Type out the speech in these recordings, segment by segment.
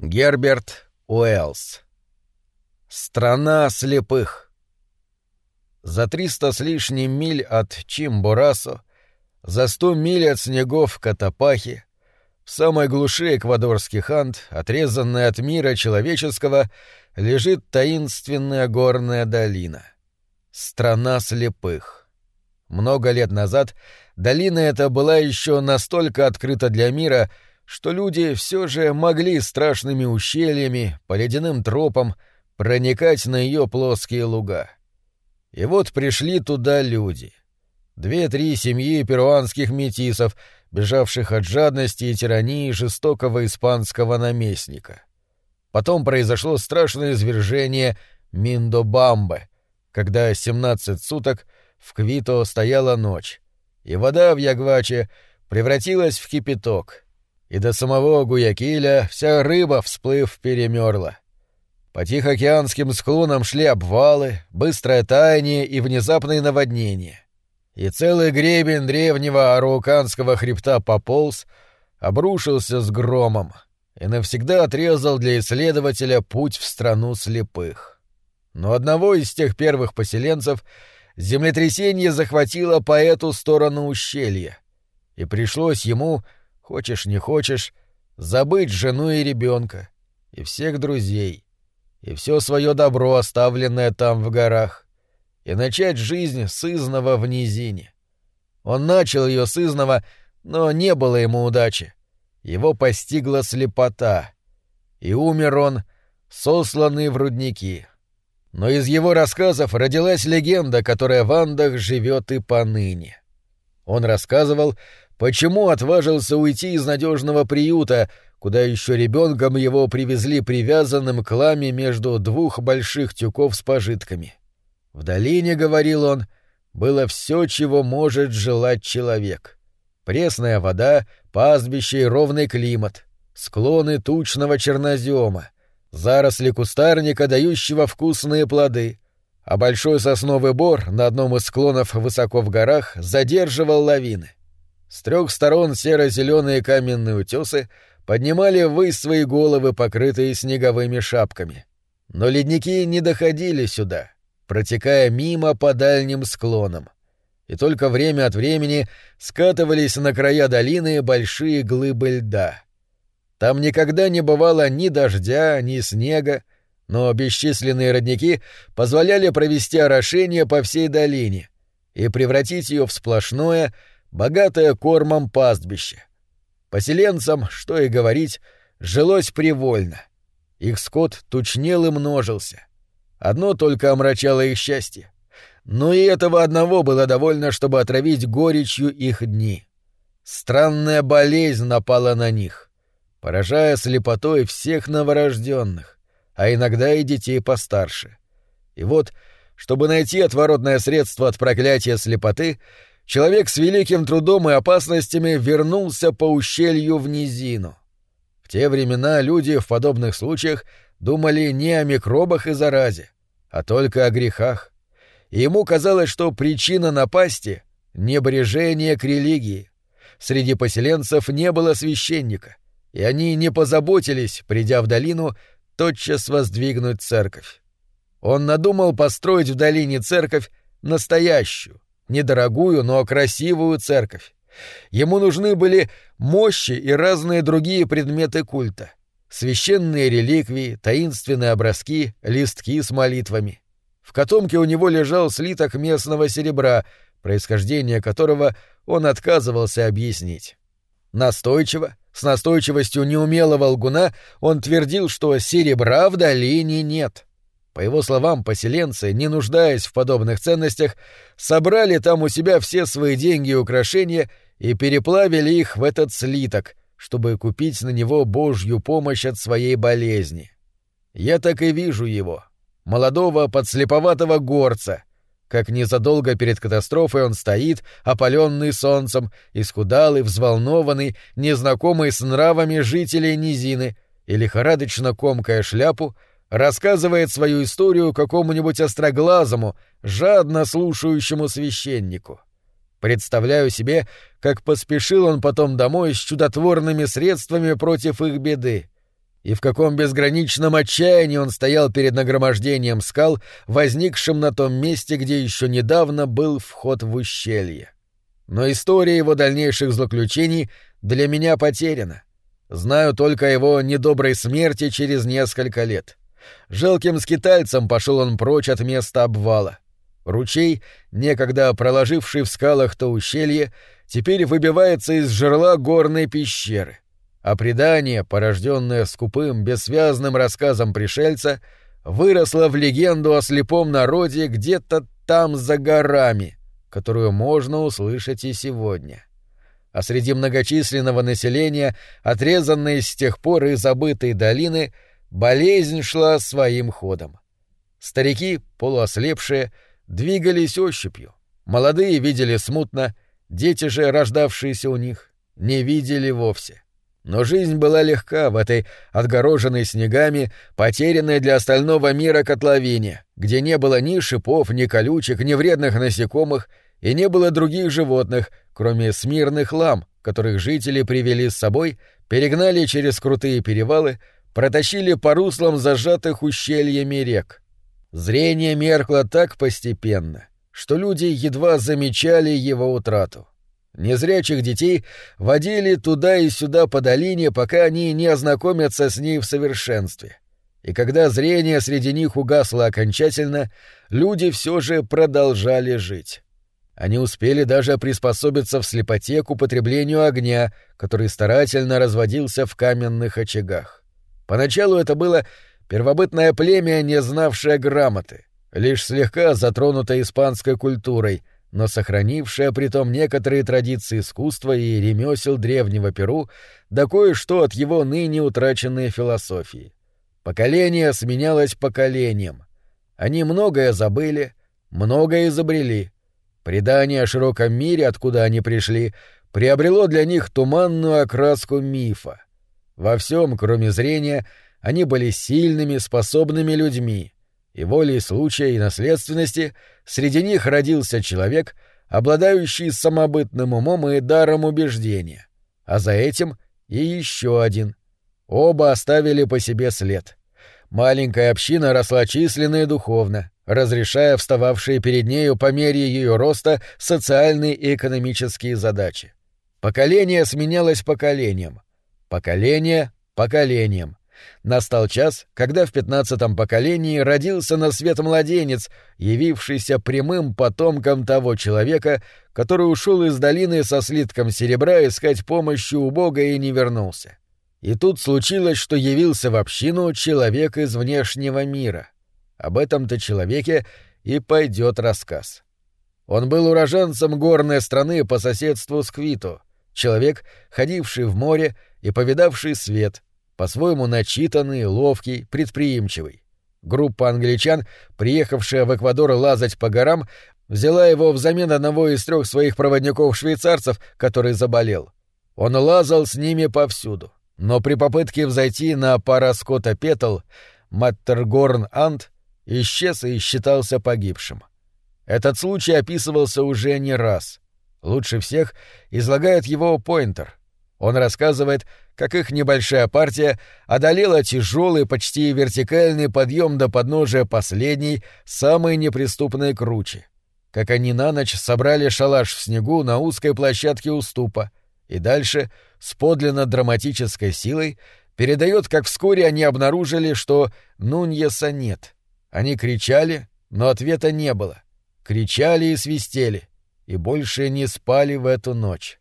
Герберт Уэллс. Страна слепых. За триста с лишним миль от Чимборасо, за сто миль от снегов Катапахи, в самой глуши эквадорских анд, отрезанной от мира человеческого, лежит таинственная горная долина. Страна слепых. Много лет назад долина эта была еще настолько открыта для мира, что люди все же могли страшными ущельями, по ледяным тропам, проникать на ее плоские луга. И вот пришли туда люди. Две-три семьи перуанских метисов, бежавших от жадности и тирании жестокого испанского наместника. Потом произошло страшное извержение Миндобамбе, когда 17 суток в Квито стояла ночь, и вода в Ягваче превратилась в кипяток — и до самого Гуякиля вся рыба, всплыв, перемерла. По Тихоокеанским склонам шли обвалы, быстрое таяние и внезапные наводнения. И целый гребень древнего арауканского хребта пополз, обрушился с громом и навсегда отрезал для исследователя путь в страну слепых. Но одного из тех первых поселенцев землетрясение захватило по эту сторону ущелья, и пришлось ему — Хочешь, не хочешь, забыть жену и ребенка, и всех друзей, и все свое добро, оставленное там в горах, и начать жизнь с изного в низине. Он начал ее с изного, но не было ему удачи. Его постигла слепота, и умер он, сосланный в рудники. Но из его рассказов родилась легенда, которая в Андах живет и поныне. Он рассказывал, Почему отважился уйти из надежного приюта, куда еще ребенком его привезли привязанным к ламе между двух больших тюков с пожитками? В долине, говорил он, было все, чего может желать человек. Пресная вода, пастбище и ровный климат, склоны тучного чернозема, заросли кустарника, дающего вкусные плоды, а большой сосновый бор на одном из склонов высоко в горах задерживал лавины. С трех сторон серо-зеленые каменные утесы поднимали ввысь свои головы, покрытые снеговыми шапками. Но ледники не доходили сюда, протекая мимо по дальним склонам. И только время от времени скатывались на края долины большие глыбы льда. Там никогда не бывало ни дождя, ни снега, но бесчисленные родники позволяли провести орошение по всей долине и превратить ее в сплошное, богатое кормом пастбище. Поселенцам, что и говорить, жилось привольно. Их скот тучнел и множился. Одно только омрачало их счастье. Но и этого одного было довольно, чтобы отравить горечью их дни. Странная болезнь напала на них, поражая слепотой всех новорожденных, а иногда и детей постарше. И вот, чтобы найти отворотное средство от проклятия слепоты, человек с великим трудом и опасностями вернулся по ущелью в низину. В те времена люди в подобных случаях думали не о микробах и заразе, а только о грехах. И ему казалось, что причина напасти — небрежение к религии. Среди поселенцев не было священника, и они не позаботились, придя в долину, тотчас воздвигнуть церковь. Он надумал построить в долине церковь настоящую, недорогую, но красивую церковь. Ему нужны были мощи и разные другие предметы культа. Священные реликвии, таинственные образки, листки с молитвами. В котомке у него лежал слиток местного серебра, происхождение которого он отказывался объяснить. Настойчиво, с настойчивостью неумелого лгуна, он твердил, что серебра в долине нет — по его словам, поселенцы, не нуждаясь в подобных ценностях, собрали там у себя все свои деньги и украшения и переплавили их в этот слиток, чтобы купить на него божью помощь от своей болезни. Я так и вижу его, молодого подслеповатого горца, как незадолго перед катастрофой он стоит, опаленный солнцем, исхудалый, взволнованный, незнакомый с нравами жителей низины, и лихорадочно комкая шляпу, рассказывает свою историю какому-нибудь остроглазому, жадно слушающему священнику. Представляю себе, как поспешил он потом домой с чудотворными средствами против их беды. и в каком безграничном отчаянии он стоял перед нагромождением скал, возникшим на том месте, где еще недавно был вход в ущелье. Но история его дальнейших злоключений для меня потеряна. Знаю только о его недоброй смерти через несколько лет. Жалким скитальцем пошел он прочь от места обвала. Ручей, некогда проложивший в скалах то ущелье, теперь выбивается из жерла горной пещеры. А предание, порожденное скупым, бессвязным рассказом пришельца, выросло в легенду о слепом народе где-то там за горами, которую можно услышать и сегодня. А среди многочисленного населения, отрезанной с тех пор и забытой долины, болезнь шла своим ходом. Старики, полуослепшие, двигались ощупью. Молодые видели смутно, дети же, рождавшиеся у них, не видели вовсе. Но жизнь была легка в этой отгороженной снегами, потерянной для остального мира котловине, где не было ни шипов, ни колючек, ни вредных насекомых, и не было других животных, кроме смирных лам, которых жители привели с собой, перегнали через крутые перевалы, протащили по руслам зажатых ущельями рек. Зрение меркло так постепенно, что люди едва замечали его утрату. Незрячих детей водили туда и сюда по долине, пока они не ознакомятся с ней в совершенстве. И когда зрение среди них угасло окончательно, люди все же продолжали жить. Они успели даже приспособиться в слепоте к употреблению огня, который старательно разводился в каменных очагах. Поначалу это было первобытное племя, не знавшее грамоты, лишь слегка затронутое испанской культурой — но сохранившая притом некоторые традиции искусства и ремесел древнего Перу, да кое-что от его ныне утраченной философии. Поколение сменялось поколением. Они многое забыли, многое изобрели. Предание о широком мире, откуда они пришли, приобрело для них туманную окраску мифа. Во всем, кроме зрения, они были сильными, способными людьми — и волей случая и наследственности среди них родился человек, обладающий самобытным умом и даром убеждения, а за этим и еще один. Оба оставили по себе след. Маленькая община росла численно и духовно, разрешая встававшие перед нею по мере ее роста социальные и экономические задачи. Поколение сменялось поколением. Поколение — поколением. Настал час, когда в пятнадцатом поколении родился на свет младенец, явившийся прямым потомком того человека, который ушел из долины со слитком серебра искать помощи у Бога и не вернулся. И тут случилось, что явился в общину человек из внешнего мира. Об этом-то человеке и пойдет рассказ. Он был уроженцем горной страны по соседству с Квиту, человек, ходивший в море и повидавший свет — по-своему начитанный, ловкий, предприимчивый. Группа англичан, приехавшая в Эквадор лазать по горам, взяла его взамен одного из трех своих проводников-швейцарцев, который заболел. Он лазал с ними повсюду, но при попытке взойти на Параскота Петл Маттергорн Ант исчез и считался погибшим. Этот случай описывался уже не раз. Лучше всех излагает его Пойнтер. Он рассказывает, как их небольшая партия одолела тяжелый, почти вертикальный подъем до подножия последней, самой неприступной кручи. Как они на ночь собрали шалаш в снегу на узкой площадке уступа, и дальше, с подлинно драматической силой, передает, как вскоре они обнаружили, что Нуньеса нет. Они кричали, но ответа не было. Кричали и свистели, и больше не спали в эту ночь.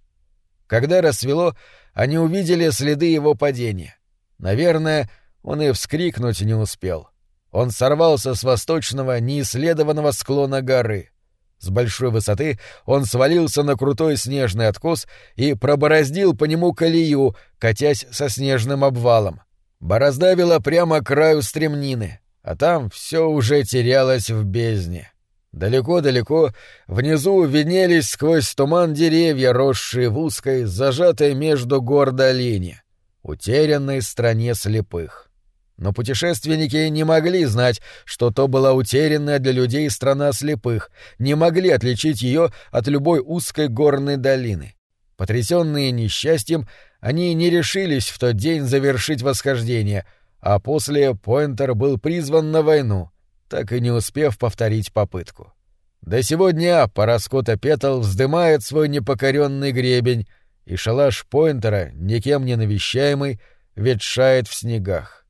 Когда рассвело, они увидели следы его падения. Наверное, он и вскрикнуть не успел. Он сорвался с восточного, неисследованного склона горы. С большой высоты он свалился на крутой снежный откос и пробороздил по нему колею, катясь со снежным обвалом. Борозда вела прямо к краю стремнины, а там все уже терялось в бездне. Далеко-далеко внизу виднелись сквозь туман деревья, росшие в узкой, зажатой между гор долине, утерянной стране слепых. Но путешественники не могли знать, что то была утерянная для людей страна слепых, не могли отличить ее от любой узкой горной долины. Потрясенные несчастьем, они не решились в тот день завершить восхождение, а после Пойнтер был призван на войну, так и не успев повторить попытку. До сегодня Параскота Петл вздымает свой непокоренный гребень, и шалаш Пойнтера, никем не навещаемый, ветшает в снегах.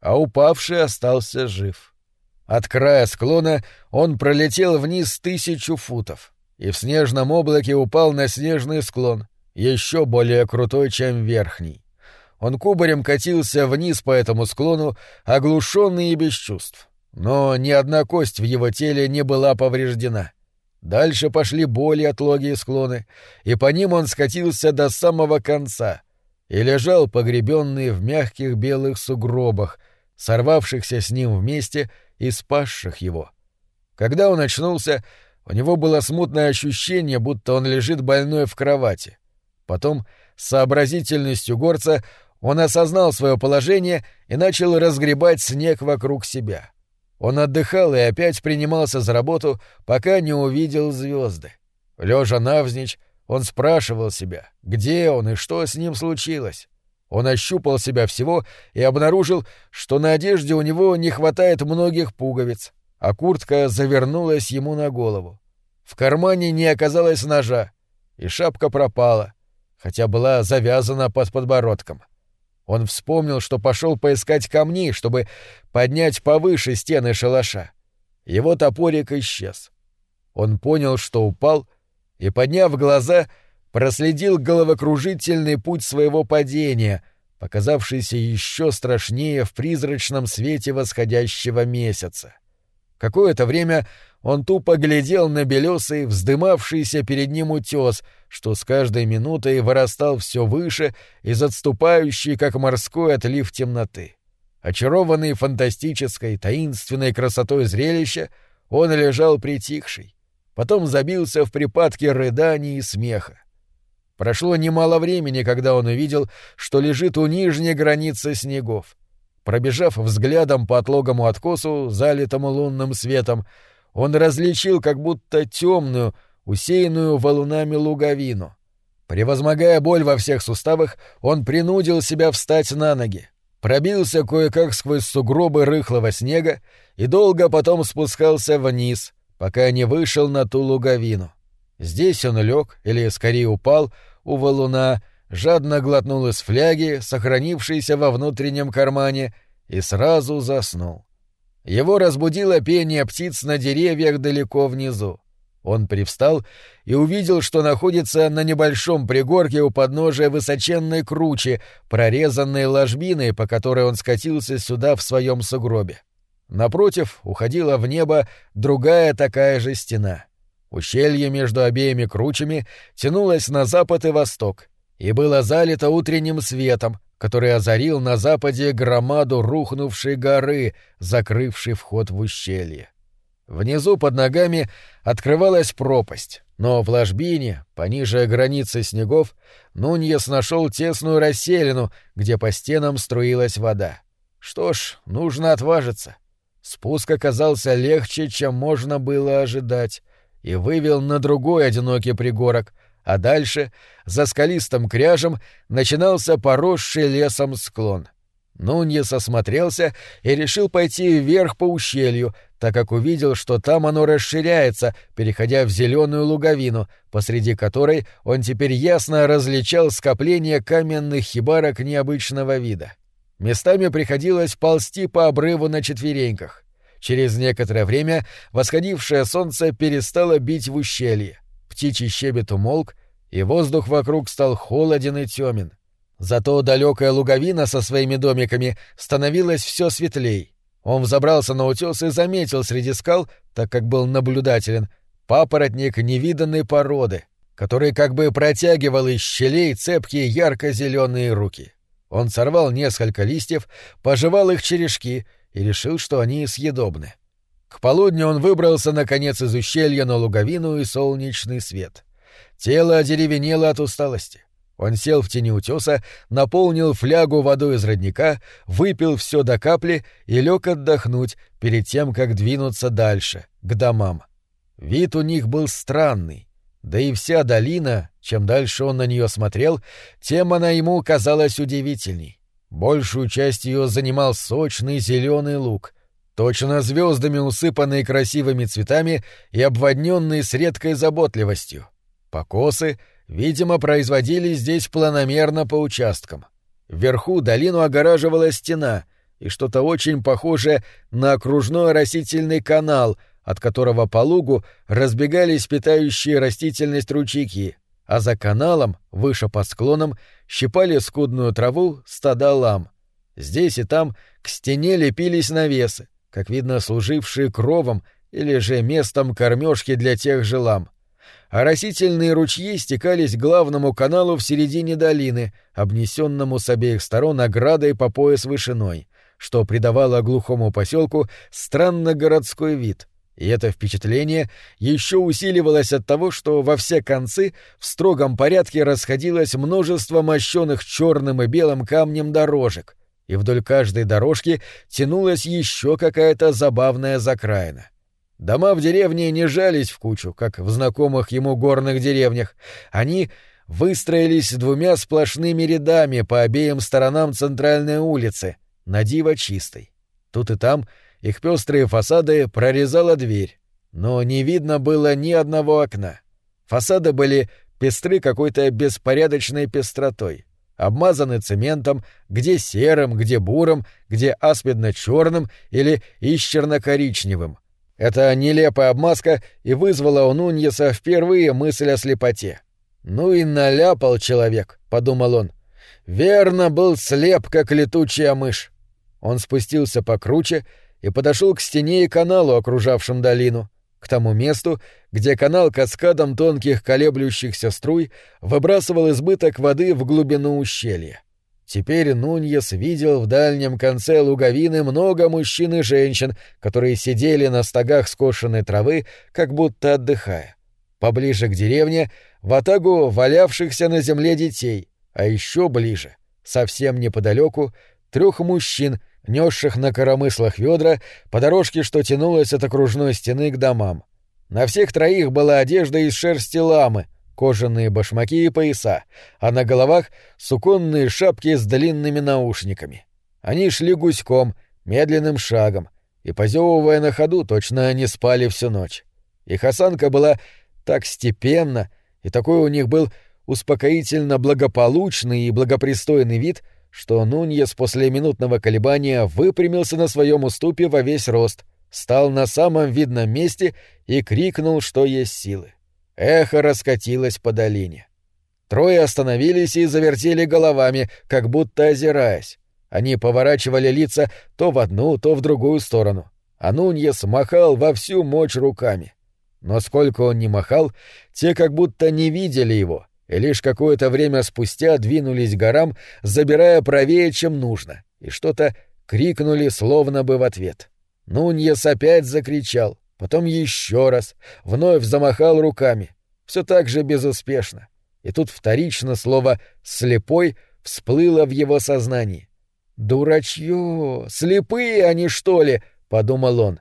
А упавший остался жив. От края склона он пролетел вниз тысячу футов и в снежном облаке упал на снежный склон, еще более крутой, чем верхний. Он кубарем катился вниз по этому склону, оглушенный и без чувств. Но ни одна кость в его теле не была повреждена. Дальше пошли более отлогие склоны, и по ним он скатился до самого конца и лежал погребенный в мягких белых сугробах, сорвавшихся с ним вместе и спасших его. Когда он очнулся, у него было смутное ощущение, будто он лежит больной в кровати. Потом, с сообразительностью горца, он осознал свое положение и начал разгребать снег вокруг себя. Он отдыхал и опять принимался за работу, пока не увидел звезды. Лежа навзничь, он спрашивал себя, где он и что с ним случилось. Он ощупал себя всего и обнаружил, что на одежде у него не хватает многих пуговиц, а куртка завернулась ему на голову. В кармане не оказалось ножа, и шапка пропала, хотя была завязана под подбородком. Он вспомнил, что пошел поискать камней, чтобы поднять повыше стены шалаша. Его топорик исчез. Он понял, что упал, и, подняв глаза, проследил головокружительный путь своего падения, показавшийся еще страшнее в призрачном свете восходящего месяца. Какое-то время он тупо глядел на белесый, вздымавшийся перед ним утес, что с каждой минутой вырастал все выше из отступающей, как морской отлив темноты. Очарованный фантастической, таинственной красотой зрелища, он лежал притихший, потом забился в припадке рыданий и смеха. Прошло немало времени, когда он увидел, что лежит у нижней границы снегов. Пробежав взглядом по отлогому откосу, залитому лунным светом, он различил как будто темную, усеянную валунами луговину. Превозмогая боль во всех суставах, он принудил себя встать на ноги, пробился кое-как сквозь сугробы рыхлого снега и долго потом спускался вниз, пока не вышел на ту луговину. Здесь он лег, или скорее упал, у валуна, жадно глотнул из фляги, сохранившейся во внутреннем кармане, и сразу заснул. Его разбудило пение птиц на деревьях далеко внизу. Он привстал и увидел, что находится на небольшом пригорке у подножия высоченной кручи, прорезанной ложбиной, по которой он скатился сюда в своем сугробе. Напротив уходила в небо другая такая же стена. Ущелье между обеими кручами тянулось на запад и восток и было залито утренним светом, который озарил на западе громаду рухнувшей горы, закрывшей вход в ущелье. Внизу под ногами открывалась пропасть, но в ложбине, пониже границы снегов, Нуньес нашел тесную расселину, где по стенам струилась вода. Что ж, нужно отважиться. Спуск оказался легче, чем можно было ожидать, и вывел на другой одинокий пригорок, а дальше, за скалистым кряжем, начинался поросший лесом склон. Нуньес осмотрелся и решил пойти вверх по ущелью, так как увидел, что там оно расширяется, переходя в зеленую луговину, посреди которой он теперь ясно различал скопление каменных хибарок необычного вида. Местами приходилось ползти по обрыву на четвереньках. Через некоторое время восходившее солнце перестало бить в ущелье птичий щебет умолк, и воздух вокруг стал холоден и темен. Зато далекая луговина со своими домиками становилась все светлей. Он взобрался на утес и заметил среди скал, так как был наблюдателен, папоротник невиданной породы, который как бы протягивал из щелей цепкие ярко-зеленые руки. Он сорвал несколько листьев, пожевал их черешки и решил, что они съедобны. К полудню он выбрался наконец из ущелья на луговину и солнечный свет. Тело одеревенело от усталости. Он сел в тени утеса, наполнил флягу водой из родника, выпил все до капли и лег отдохнуть перед тем, как двинуться дальше, к домам. Вид у них был странный, да и вся долина, Чем дальше он на нее смотрел, тем она ему казалась удивительней. Большую часть ее занимал сочный зеленый луг, точно звездами усыпанный красивыми цветами и обводненный с редкой заботливостью. Покосы, видимо, производились здесь планомерно по участкам. Вверху долину огораживала стена и что-то очень похожее на окружной растительный канал, от которого по лугу разбегались питающие растительность ручейки, а за каналом, выше по склонам, щипали скудную траву стада лам. Здесь и там к стене лепились навесы, как видно, служившие кровом или же местом кормежки для тех же лам. А растительные ручьи стекались к главному каналу в середине долины, обнесенному с обеих сторон оградой по пояс вышиной, что придавало глухому поселку странно городской вид — и это впечатление еще усиливалось от того, что во все концы в строгом порядке расходилось множество мощенных черным и белым камнем дорожек, и вдоль каждой дорожки тянулась еще какая-то забавная закраина. Дома в деревне не жались в кучу, как в знакомых ему горных деревнях. Они выстроились двумя сплошными рядами по обеим сторонам центральной улицы, на диво чистой. Тут и там — их пестрые фасады прорезала дверь, но не видно было ни одного окна. Фасады были пестры какой-то беспорядочной пестротой, обмазаны цементом, где серым, где бурым, где аспидно-черным или исчерно-коричневым. Эта нелепая обмазка и вызвала у Нуньеса впервые мысль о слепоте. «Ну и наляпал человек», — подумал он. «Верно был слеп, как летучая мышь». Он спустился покруче и подошел к стене и каналу, окружавшим долину, к тому месту, где канал каскадом тонких колеблющихся струй выбрасывал избыток воды в глубину ущелья. Теперь Нуньес видел в дальнем конце луговины много мужчин и женщин, которые сидели на стогах скошенной травы, как будто отдыхая. Поближе к деревне — в атагу валявшихся на земле детей, а еще ближе, совсем неподалеку, трех мужчин — несших на коромыслах ведра по дорожке, что тянулась от окружной стены к домам. На всех троих была одежда из шерсти ламы, кожаные башмаки и пояса, а на головах суконные шапки с длинными наушниками. Они шли гуськом, медленным шагом, и, позевывая на ходу, точно не спали всю ночь. Их осанка была так степенна, и такой у них был успокоительно благополучный и благопристойный вид — что Нуньес после минутного колебания выпрямился на своем уступе во весь рост, стал на самом видном месте и крикнул, что есть силы. Эхо раскатилось по долине. Трое остановились и завертели головами, как будто озираясь. Они поворачивали лица то в одну, то в другую сторону. А Нуньес махал во всю мощь руками. Но сколько он ни махал, те как будто не видели его — и лишь какое-то время спустя двинулись горам, забирая правее, чем нужно, и что-то крикнули словно бы в ответ. Нуньес опять закричал, потом еще раз, вновь замахал руками, все так же безуспешно. И тут вторично слово «слепой» всплыло в его сознании. «Дурачье! Слепые они, что ли?» — подумал он.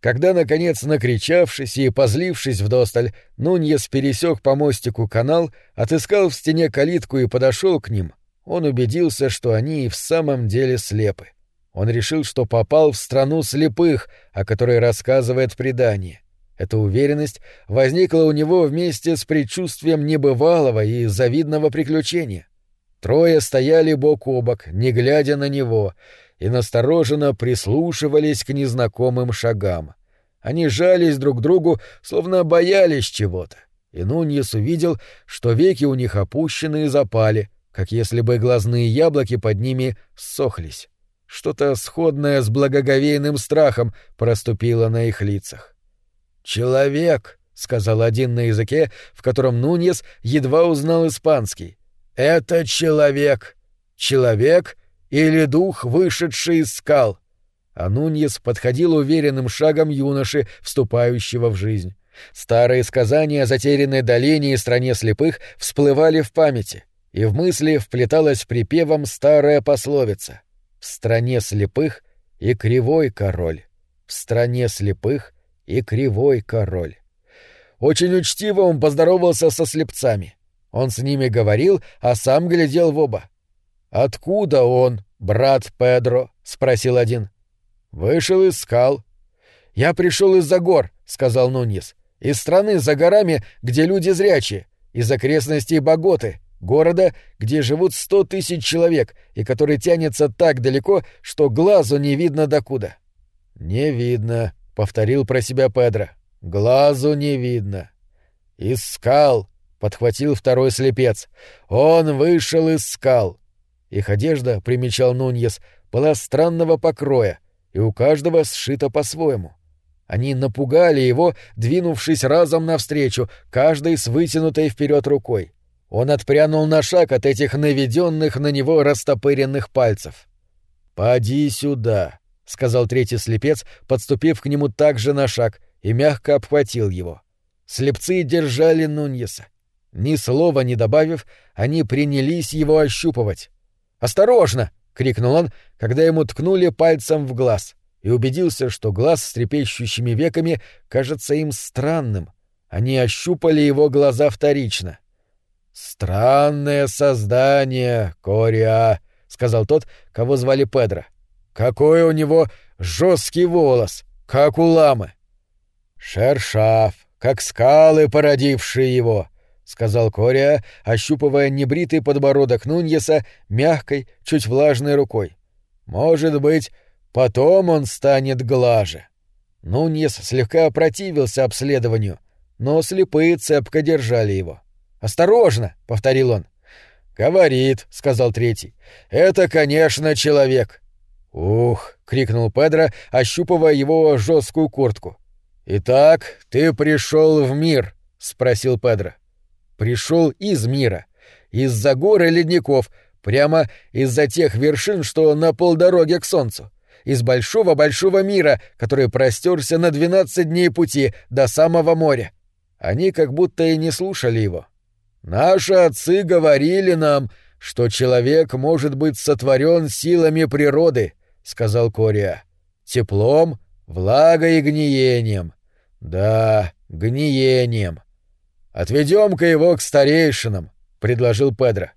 Когда, наконец, накричавшись и позлившись вдосталь, Нуньес пересек по мостику канал, отыскал в стене калитку и подошел к ним, он убедился, что они и в самом деле слепы. Он решил, что попал в страну слепых, о которой рассказывает предание. Эта уверенность возникла у него вместе с предчувствием небывалого и завидного приключения. Трое стояли бок о бок, не глядя на него, и настороженно прислушивались к незнакомым шагам. Они жались друг к другу, словно боялись чего-то. И Нуньес увидел, что веки у них опущены и запали, как если бы глазные яблоки под ними ссохлись. Что-то сходное с благоговейным страхом проступило на их лицах. «Человек», — сказал один на языке, в котором Нуньес едва узнал испанский. «Это человек. Человек или дух, вышедший из скал. А Нуньес подходил уверенным шагом юноши, вступающего в жизнь. Старые сказания о затерянной долине и стране слепых всплывали в памяти, и в мысли вплеталась припевом старая пословица «В стране слепых и кривой король». В стране слепых и кривой король. Очень учтиво он поздоровался со слепцами. Он с ними говорил, а сам глядел в оба. «Откуда он, брат Педро?» — спросил один. «Вышел из скал». «Я пришел из-за гор», — сказал Нуньес. «Из страны за горами, где люди зрячие, из окрестностей Боготы, города, где живут сто тысяч человек и который тянется так далеко, что глазу не видно докуда». «Не видно», — повторил про себя Педро. «Глазу не видно». «Из скал», — подхватил второй слепец. «Он вышел из скал». Их одежда, примечал Нуньес, была странного покроя, и у каждого сшита по-своему. Они напугали его, двинувшись разом навстречу, каждый с вытянутой вперед рукой. Он отпрянул на шаг от этих наведенных на него растопыренных пальцев. «Поди сюда», — сказал третий слепец, подступив к нему также на шаг, и мягко обхватил его. Слепцы держали Нуньеса. Ни слова не добавив, они принялись его ощупывать. «Осторожно!» — крикнул он, когда ему ткнули пальцем в глаз, и убедился, что глаз с трепещущими веками кажется им странным. Они ощупали его глаза вторично. «Странное создание, Кориа», — сказал тот, кого звали Педро. «Какой у него жесткий волос, как у ламы!» «Шершав, как скалы, породившие его», — сказал Кориа, ощупывая небритый подбородок Нуньеса мягкой, чуть влажной рукой. «Может быть, потом он станет глаже». Нуньес слегка противился обследованию, но слепые цепко держали его. «Осторожно!» — повторил он. «Говорит», — сказал третий. «Это, конечно, человек». «Ух!» — крикнул Педро, ощупывая его жесткую куртку. «Итак, ты пришел в мир?» — спросил Педро. «Пришел из мира. Из-за гор и ледников, прямо из-за тех вершин, что на полдороге к солнцу. Из большого-большого мира, который простерся на двенадцать дней пути до самого моря. Они как будто и не слушали его. Наши отцы говорили нам, что человек может быть сотворен силами природы, сказал Кория. Теплом, влагой и гниением. Да, гниением. Отведем-ка его к старейшинам, предложил Педро.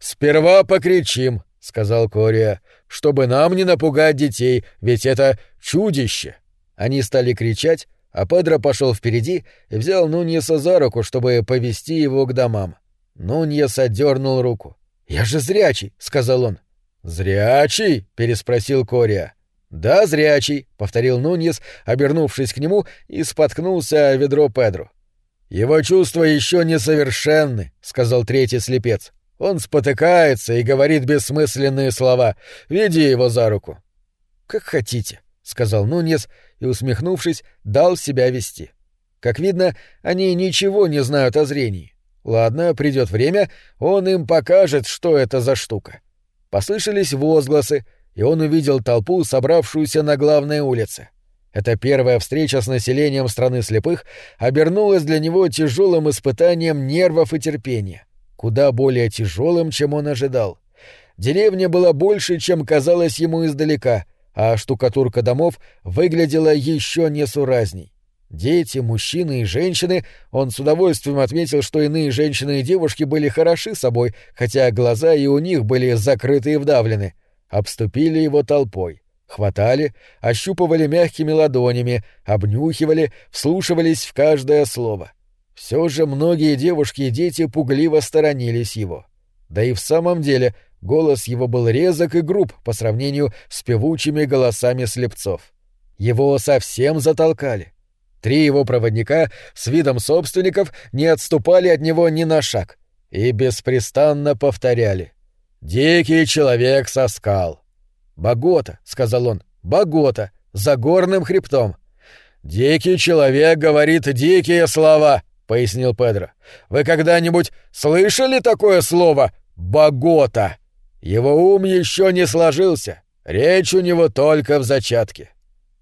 Сперва покричим, сказал Кория, чтобы нам не напугать детей, ведь это чудище. Они стали кричать, а Педро пошел впереди и взял Нуньеса за руку, чтобы повести его к домам. Нуньес отдернул руку. «Я же зрячий», — сказал он. «Зрячий?» — переспросил Кория. «Да, зрячий», — повторил Нуньес, обернувшись к нему и споткнулся о ведро Педро. «Его чувства еще несовершенны», — сказал третий слепец. «Он спотыкается и говорит бессмысленные слова. Веди его за руку». «Как хотите», — сказал Нуньес и, усмехнувшись, дал себя вести. Как видно, они ничего не знают о зрении. Ладно, придет время, он им покажет, что это за штука. Послышались возгласы, и он увидел толпу, собравшуюся на главной улице. Эта первая встреча с населением страны слепых обернулась для него тяжелым испытанием нервов и терпения, куда более тяжелым, чем он ожидал. Деревня была больше, чем казалось ему издалека — а штукатурка домов выглядела еще несуразней. Дети, мужчины и женщины, он с удовольствием отметил, что иные женщины и девушки были хороши собой, хотя глаза и у них были закрыты и вдавлены, обступили его толпой. Хватали, ощупывали мягкими ладонями, обнюхивали, вслушивались в каждое слово. Все же многие девушки и дети пугливо сторонились его. Да и в самом деле Голос его был резок и груб по сравнению с певучими голосами слепцов. Его совсем затолкали. Три его проводника с видом собственников не отступали от него ни на шаг и беспрестанно повторяли. «Дикий человек со скал». «Богота», — сказал он, — «богота, за горным хребтом». «Дикий человек говорит дикие слова», — пояснил Педро. «Вы когда-нибудь слышали такое слово «богота»?» Его ум еще не сложился, речь у него только в зачатке.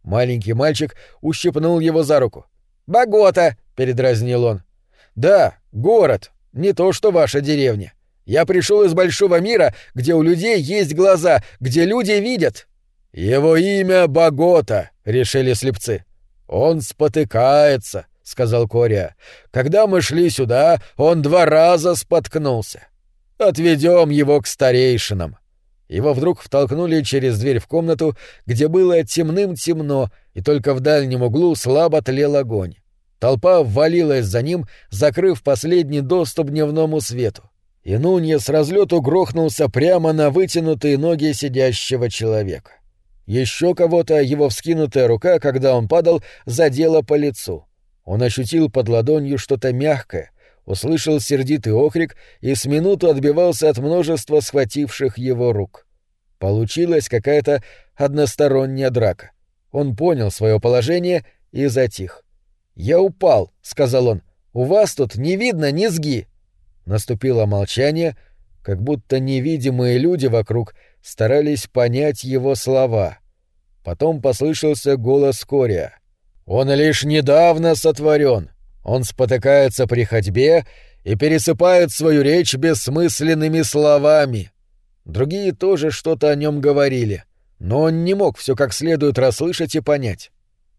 Маленький мальчик ущипнул его за руку. «Богота!» — передразнил он. «Да, город, не то что ваша деревня. Я пришел из большого мира, где у людей есть глаза, где люди видят». «Его имя Богота», — решили слепцы. «Он спотыкается, сказал Коря. «Когда мы шли сюда, он два раза споткнулся. Отведем его к старейшинам». Его вдруг втолкнули через дверь в комнату, где было темным-темно, и только в дальнем углу слабо тлел огонь. Толпа ввалилась за ним, закрыв последний доступ дневному свету. И Нунья с разлету грохнулся прямо на вытянутые ноги сидящего человека. Еще кого-то его вскинутая рука, когда он падал, задела по лицу. Он ощутил под ладонью что-то мягкое, услышал сердитый окрик и с минуту отбивался от множества схвативших его рук. Получилась какая-то односторонняя драка. Он понял свое положение и затих. «Я упал», — сказал он. «У вас тут не видно низги». Наступило молчание, как будто невидимые люди вокруг старались понять его слова. Потом послышался голос Кория. «Он лишь недавно сотворен. Он спотыкается при ходьбе и пересыпает свою речь бессмысленными словами». Другие тоже что-то о нем говорили, но он не мог все как следует расслышать и понять.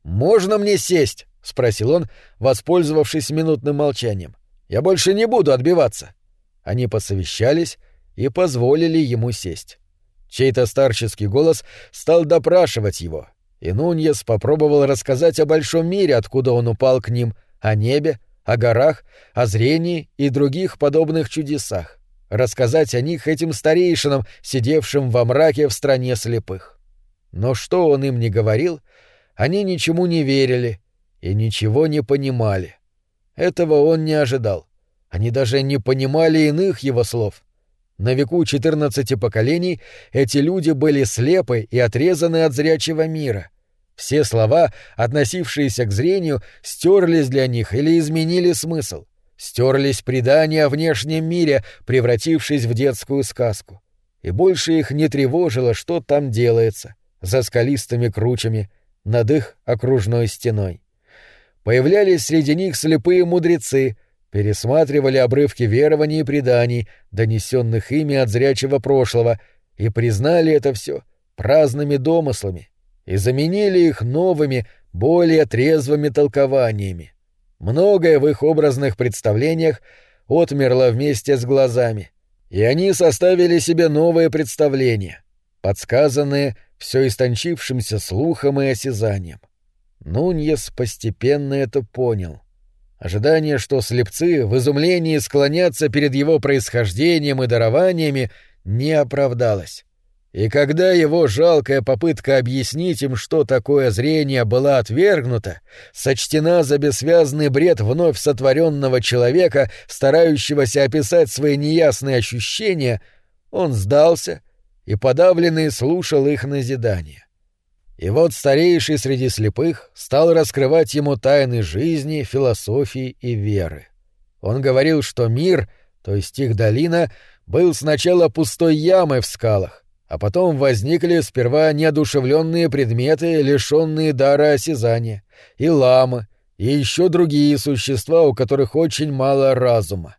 «Можно мне сесть?» — спросил он, воспользовавшись минутным молчанием. «Я больше не буду отбиваться». Они посовещались и позволили ему сесть. Чей-то старческий голос стал допрашивать его, и Нуньес попробовал рассказать о большом мире, откуда он упал к ним, о небе, о горах, о зрении и других подобных чудесах. Рассказать о них этим старейшинам, сидевшим во мраке в стране слепых. Но что он им не говорил, они ничему не верили и ничего не понимали. Этого он не ожидал. Они даже не понимали иных его слов. На веку 14 поколений эти люди были слепы и отрезаны от зрячего мира. Все слова, относившиеся к зрению, стерлись для них или изменили смысл. Стерлись предания о внешнем мире, превратившись в детскую сказку. И больше их не тревожило, что там делается, за скалистыми кручами, над их окружной стеной. Появлялись среди них слепые мудрецы, пересматривали обрывки верований и преданий, донесенных ими от зрячего прошлого, и признали это все праздными домыслами и заменили их новыми, более трезвыми толкованиями. Многое в их образных представлениях отмерло вместе с глазами, и они составили себе новые представления, подсказанные все истончившимся слухом и осязанием. Нуньес постепенно это понял. Ожидание, что слепцы в изумлении склонятся перед его происхождением и дарованиями, не оправдалось. И когда его жалкая попытка объяснить им, что такое зрение, была отвергнута, сочтена за бессвязный бред вновь сотворенного человека, старающегося описать свои неясные ощущения, он сдался и подавленный слушал их назидания. И вот старейший среди слепых стал раскрывать ему тайны жизни, философии и веры. Он говорил, что мир, то есть их долина, был сначала пустой ямой в скалах, а потом возникли сперва неодушевленные предметы, лишенные дара осязания, и ламы, и еще другие существа, у которых очень мало разума.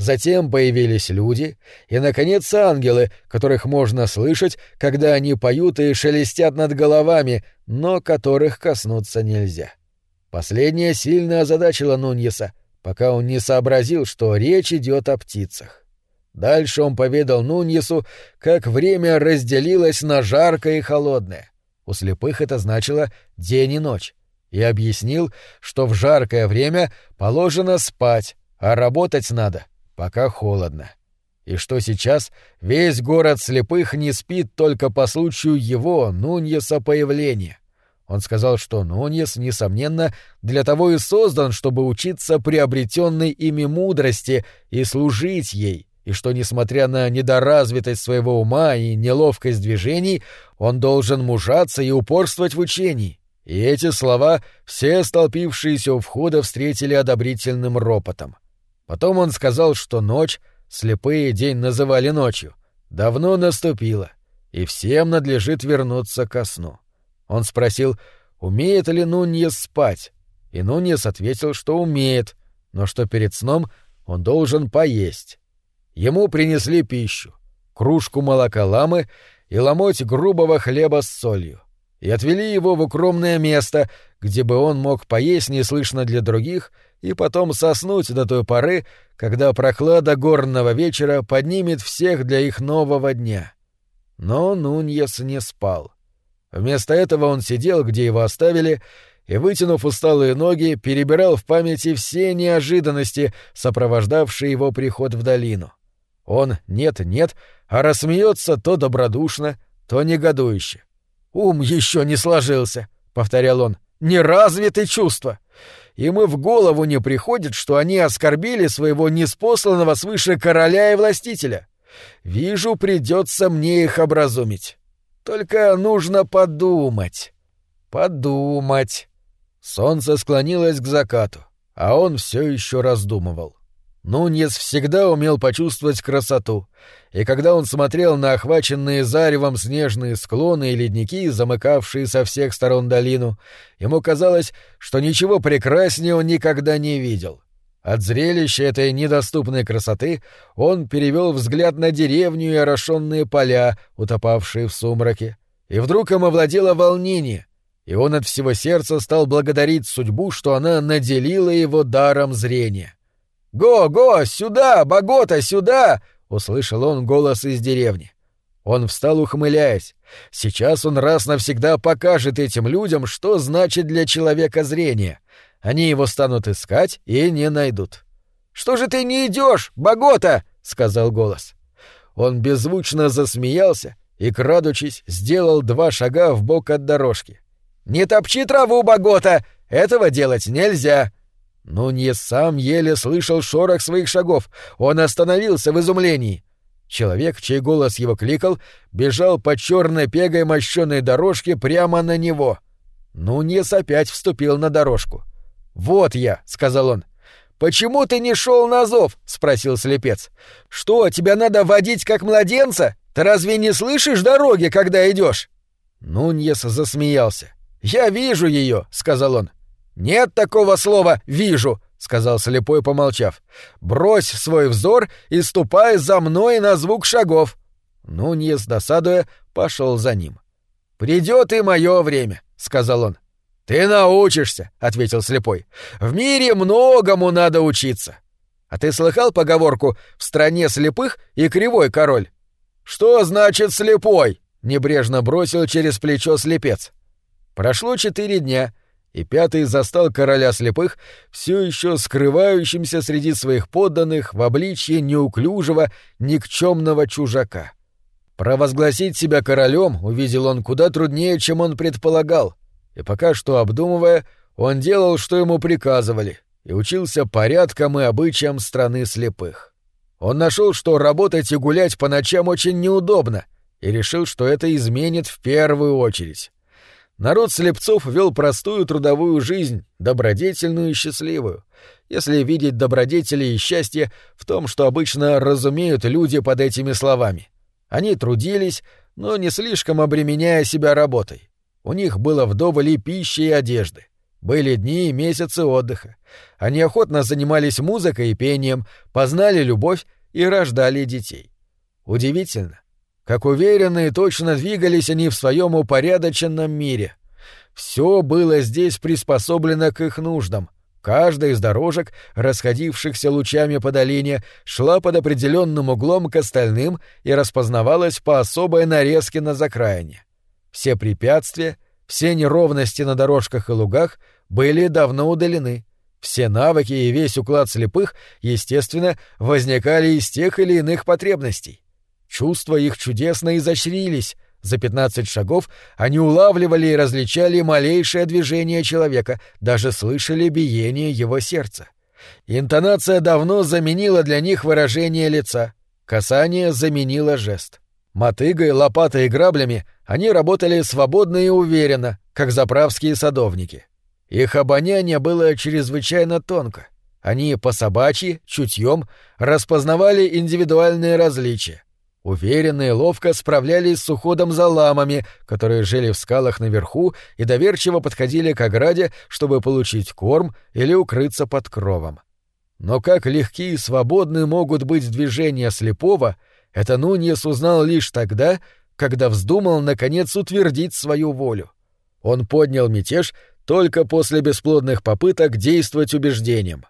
Затем появились люди, и, наконец, ангелы, которых можно слышать, когда они поют и шелестят над головами, но которых коснуться нельзя. Последнее сильно озадачило Нуньеса, пока он не сообразил, что речь идет о птицах. Дальше он поведал Нуньесу, как время разделилось на жаркое и холодное. У слепых это значило день и ночь. И объяснил, что в жаркое время положено спать, а работать надо, пока холодно. И что сейчас весь город слепых не спит только по случаю его, Нуньеса, появления. Он сказал, что Нуньес, несомненно, для того и создан, чтобы учиться приобретенной ими мудрости и служить ей, и что, несмотря на недоразвитость своего ума и неловкость движений, он должен мужаться и упорствовать в учении. И эти слова все столпившиеся у входа встретили одобрительным ропотом. Потом он сказал, что ночь, слепые день называли ночью, давно наступила, и всем надлежит вернуться ко сну. Он спросил, умеет ли Нуньес спать, и Нуньес ответил, что умеет, но что перед сном он должен поесть. Ему принесли пищу, кружку молока ламы и ломоть грубого хлеба с солью. и отвели его в укромное место, где бы он мог поесть неслышно для других и потом соснуть до той поры, когда прохлада горного вечера поднимет всех для их нового дня. Но Нуньес не спал. Вместо этого он сидел, где его оставили, и, вытянув усталые ноги, перебирал в памяти все неожиданности, сопровождавшие его приход в долину. Он нет-нет, а рассмеется то добродушно, то негодующе. «Ум еще не сложился», — повторял он, — «неразвиты чувства». Им и в голову не приходит, что они оскорбили своего неспосланного свыше короля и властителя. Вижу, придется мне их образумить. Только нужно подумать. Подумать. Солнце склонилось к закату, а он все еще раздумывал. Нуньес всегда умел почувствовать красоту, и когда он смотрел на охваченные заревом снежные склоны и ледники, замыкавшие со всех сторон долину, ему казалось, что ничего прекраснее он никогда не видел. От зрелища этой недоступной красоты он перевел взгляд на деревню и орошенные поля, утопавшие в сумраке, и вдруг им овладело волнение, и он от всего сердца стал благодарить судьбу, что она наделила его даром зрения. «Го-го! Сюда! Богота, сюда!» — услышал он голос из деревни. Он встал, ухмыляясь. Сейчас он раз навсегда покажет этим людям, что значит для человека зрение. Они его станут искать и не найдут. «Что же ты не идешь, Богота?» — сказал голос. Он беззвучно засмеялся и, крадучись, сделал два шага в бок от дорожки. «Не топчи траву, Богота! Этого делать нельзя!» Но не сам еле слышал шорох своих шагов. Он остановился в изумлении. Человек, чей голос его кликал, бежал по черной пегой мощенной дорожке прямо на него. Нуньес опять вступил на дорожку. «Вот я», — сказал он. «Почему ты не шел на зов?» — спросил слепец. «Что, тебя надо водить как младенца? Ты разве не слышишь дороги, когда идешь? Нуньес засмеялся. «Я вижу ее», — сказал он. «Нет такого слова «вижу», — сказал слепой, помолчав. «Брось свой взор и ступай за мной на звук шагов». Нуньес, досадуя, пошел за ним. «Придет и мое время», — сказал он. «Ты научишься», — ответил слепой. «В мире многому надо учиться». «А ты слыхал поговорку «в стране слепых и кривой король»?» «Что значит слепой?» — небрежно бросил через плечо слепец. Прошло четыре дня, и пятый застал короля слепых, все еще скрывающимся среди своих подданных в обличье неуклюжего, никчемного чужака. Провозгласить себя королем увидел он куда труднее, чем он предполагал, и пока что обдумывая, он делал, что ему приказывали, и учился порядкам и обычаям страны слепых. Он нашел, что работать и гулять по ночам очень неудобно, и решил, что это изменит в первую очередь. Народ слепцов вел простую трудовую жизнь, добродетельную и счастливую. Если видеть добродетели и счастье в том, что обычно разумеют люди под этими словами. Они трудились, но не слишком обременяя себя работой. У них было вдоволь и пищи и одежды. Были дни и месяцы отдыха. Они охотно занимались музыкой и пением, познали любовь и рождали детей. Удивительно, как уверенно и точно двигались они в своем упорядоченном мире. Все было здесь приспособлено к их нуждам. Каждая из дорожек, расходившихся лучами по долине, шла под определенным углом к остальным и распознавалась по особой нарезке на закраине. Все препятствия, все неровности на дорожках и лугах были давно удалены. Все навыки и весь уклад слепых, естественно, возникали из тех или иных потребностей. Чувства их чудесно изощрились. За пятнадцать шагов они улавливали и различали малейшее движение человека, даже слышали биение его сердца. Интонация давно заменила для них выражение лица. Касание заменило жест. Мотыгой, лопатой и граблями они работали свободно и уверенно, как заправские садовники. Их обоняние было чрезвычайно тонко. Они по собачьи, чутьем, распознавали индивидуальные различия. Уверенно и ловко справлялись с уходом за ламами, которые жили в скалах наверху и доверчиво подходили к ограде, чтобы получить корм или укрыться под кровом. Но как легки и свободны могут быть движения слепого, это Нуньес узнал лишь тогда, когда вздумал, наконец, утвердить свою волю. Он поднял мятеж только после бесплодных попыток действовать убеждением.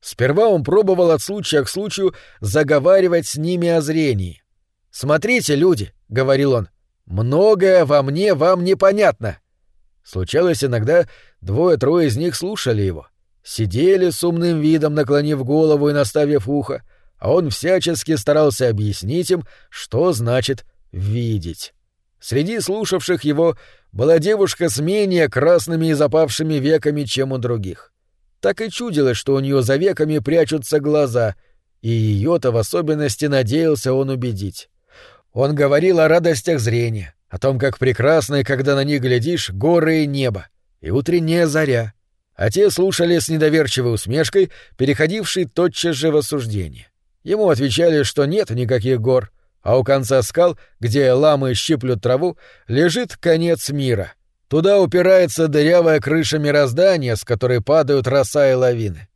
Сперва он пробовал от случая к случаю заговаривать с ними о зрении. «Смотрите, люди», — говорил он, — «многое во мне вам непонятно». Случалось иногда, двое-трое из них слушали его. Сидели с умным видом, наклонив голову и наставив ухо, а он всячески старался объяснить им, что значит «видеть». Среди слушавших его была девушка с менее красными и запавшими веками, чем у других. Так и чудилось, что у нее за веками прячутся глаза, и ее-то в особенности надеялся он убедить. Он говорил о радостях зрения, о том, как прекрасны, когда на них глядишь, горы и небо, и утренняя заря. А те слушали с недоверчивой усмешкой, переходившей тотчас же в осуждение. Ему отвечали, что нет никаких гор, а у конца скал, где ламы щиплют траву, лежит конец мира. Туда упирается дырявая крыша мироздания, с которой падают роса и лавины.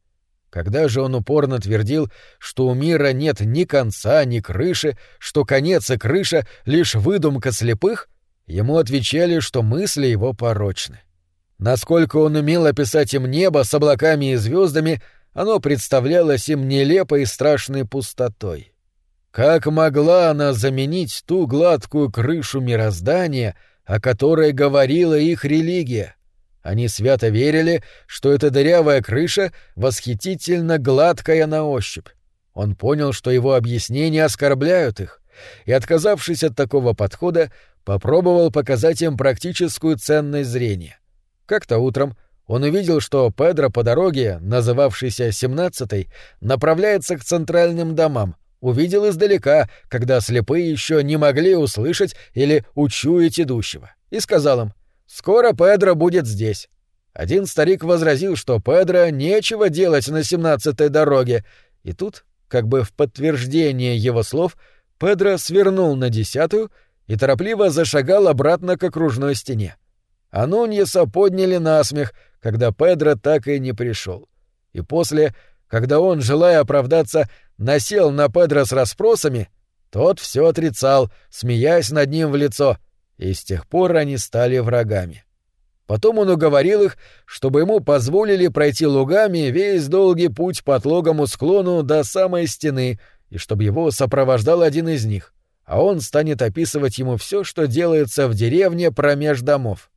Когда же он упорно твердил, что у мира нет ни конца, ни крыши, что конец и крыша — лишь выдумка слепых, ему отвечали, что мысли его порочны. Насколько он умел описать им небо с облаками и звездами, оно представлялось им нелепой и страшной пустотой. Как могла она заменить ту гладкую крышу мироздания, о которой говорила их религия? Они свято верили, что эта дырявая крыша восхитительно гладкая на ощупь. Он понял, что его объяснения оскорбляют их, и, отказавшись от такого подхода, попробовал показать им практическую ценность зрения. Как-то утром он увидел, что Педро по дороге, называвшейся семнадцатой, направляется к центральным домам, увидел издалека, когда слепые еще не могли услышать или учуять идущего, и сказал им Скоро Педро будет здесь. Один старик возразил, что Педро нечего делать на семнадцатой дороге, и тут, как бы в подтверждение его слов, Педро свернул на десятую и торопливо зашагал обратно к окружной стене. А Нуньеса подняли на смех, когда Педро так и не пришел. И после, когда он, желая оправдаться, насел на Педро с расспросами, тот все отрицал, смеясь над ним в лицо — и с тех пор они стали врагами. Потом он уговорил их, чтобы ему позволили пройти лугами весь долгий путь по отлогому склону до самой стены, и чтобы его сопровождал один из них, а он станет описывать ему все, что делается в деревне промеж домов.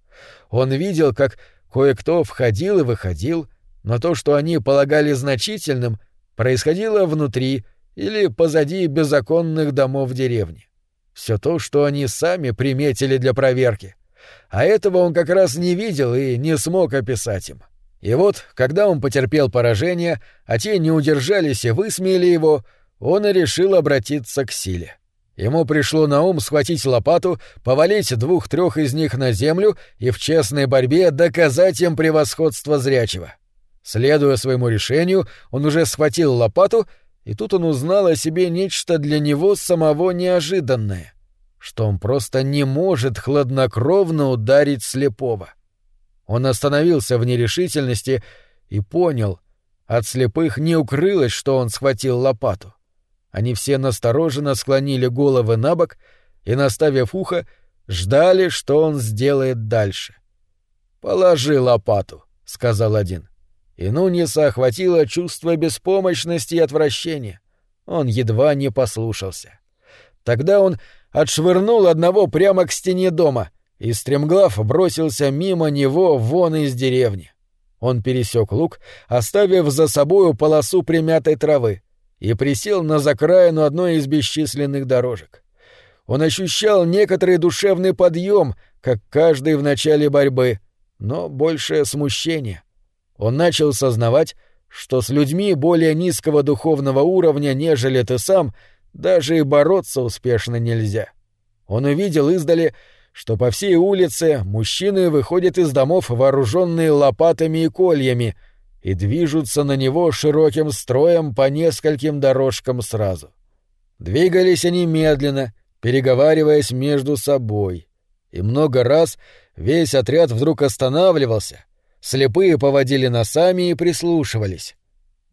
Он видел, как кое-кто входил и выходил, но то, что они полагали значительным, происходило внутри или позади беззаконных домов деревни. Все то, что они сами приметили для проверки. А этого он как раз не видел и не смог описать им. И вот, когда он потерпел поражение, а те не удержались и высмеяли его, он и решил обратиться к силе. Ему пришло на ум схватить лопату, повалить двух-трех из них на землю и в честной борьбе доказать им превосходство зрячего. Следуя своему решению, он уже схватил лопату — и тут он узнал о себе нечто для него самого неожиданное, что он просто не может хладнокровно ударить слепого. Он остановился в нерешительности и понял, от слепых не укрылось, что он схватил лопату. Они все настороженно склонили головы на бок и, наставив ухо, ждали, что он сделает дальше. «Положи лопату», — сказал один. И Нуньеса охватило чувство беспомощности и отвращения. Он едва не послушался. Тогда он отшвырнул одного прямо к стене дома, и стремглав бросился мимо него вон из деревни. Он пересек луг, оставив за собою полосу примятой травы, и присел на закраину одной из бесчисленных дорожек. Он ощущал некоторый душевный подъем, как каждый в начале борьбы, но большее смущение. Он начал сознавать, что с людьми более низкого духовного уровня, нежели ты сам, даже и бороться успешно нельзя. Он увидел издали, что по всей улице мужчины выходят из домов вооруженные лопатами и кольями и движутся на него широким строем по нескольким дорожкам сразу. Двигались они медленно, переговариваясь между собой, и много раз весь отряд вдруг останавливался — Слепые поводили носами и прислушивались.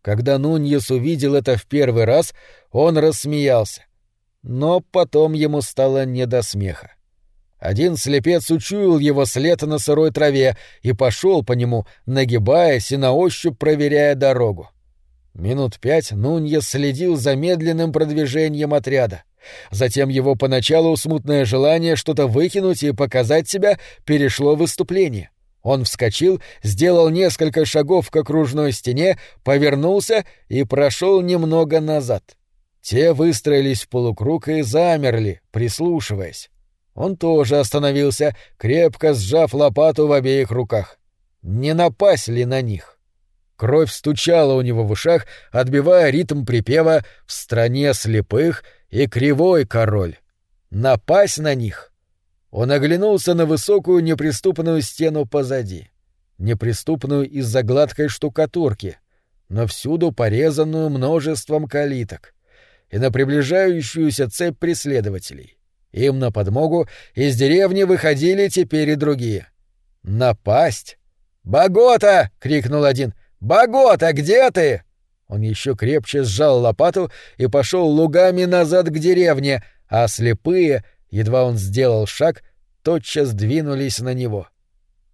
Когда Нуньес увидел это в первый раз, он рассмеялся. Но потом ему стало не до смеха. Один слепец учуял его след на сырой траве и пошел по нему, нагибаясь и на ощупь проверяя дорогу. Минут пять Нунья следил за медленным продвижением отряда. Затем его поначалу смутное желание что-то выкинуть и показать себя перешло в выступление. Он вскочил, сделал несколько шагов к окружной стене, повернулся и прошел немного назад. Те выстроились в полукруг и замерли, прислушиваясь. Он тоже остановился, крепко сжав лопату в обеих руках. Не напасть ли на них? Кровь стучала у него в ушах, отбивая ритм припева «В стране слепых» и «Кривой король». Напасть на них? Он оглянулся на высокую неприступную стену позади. Неприступную из-за гладкой штукатурки, но всюду порезанную множеством калиток. И на приближающуюся цепь преследователей. Им на подмогу из деревни выходили теперь и другие. «Напасть!» «Богота!» — крикнул один. «Богота, где ты?» Он еще крепче сжал лопату и пошел лугами назад к деревне, а слепые, едва он сделал шаг, тотчас двинулись на него.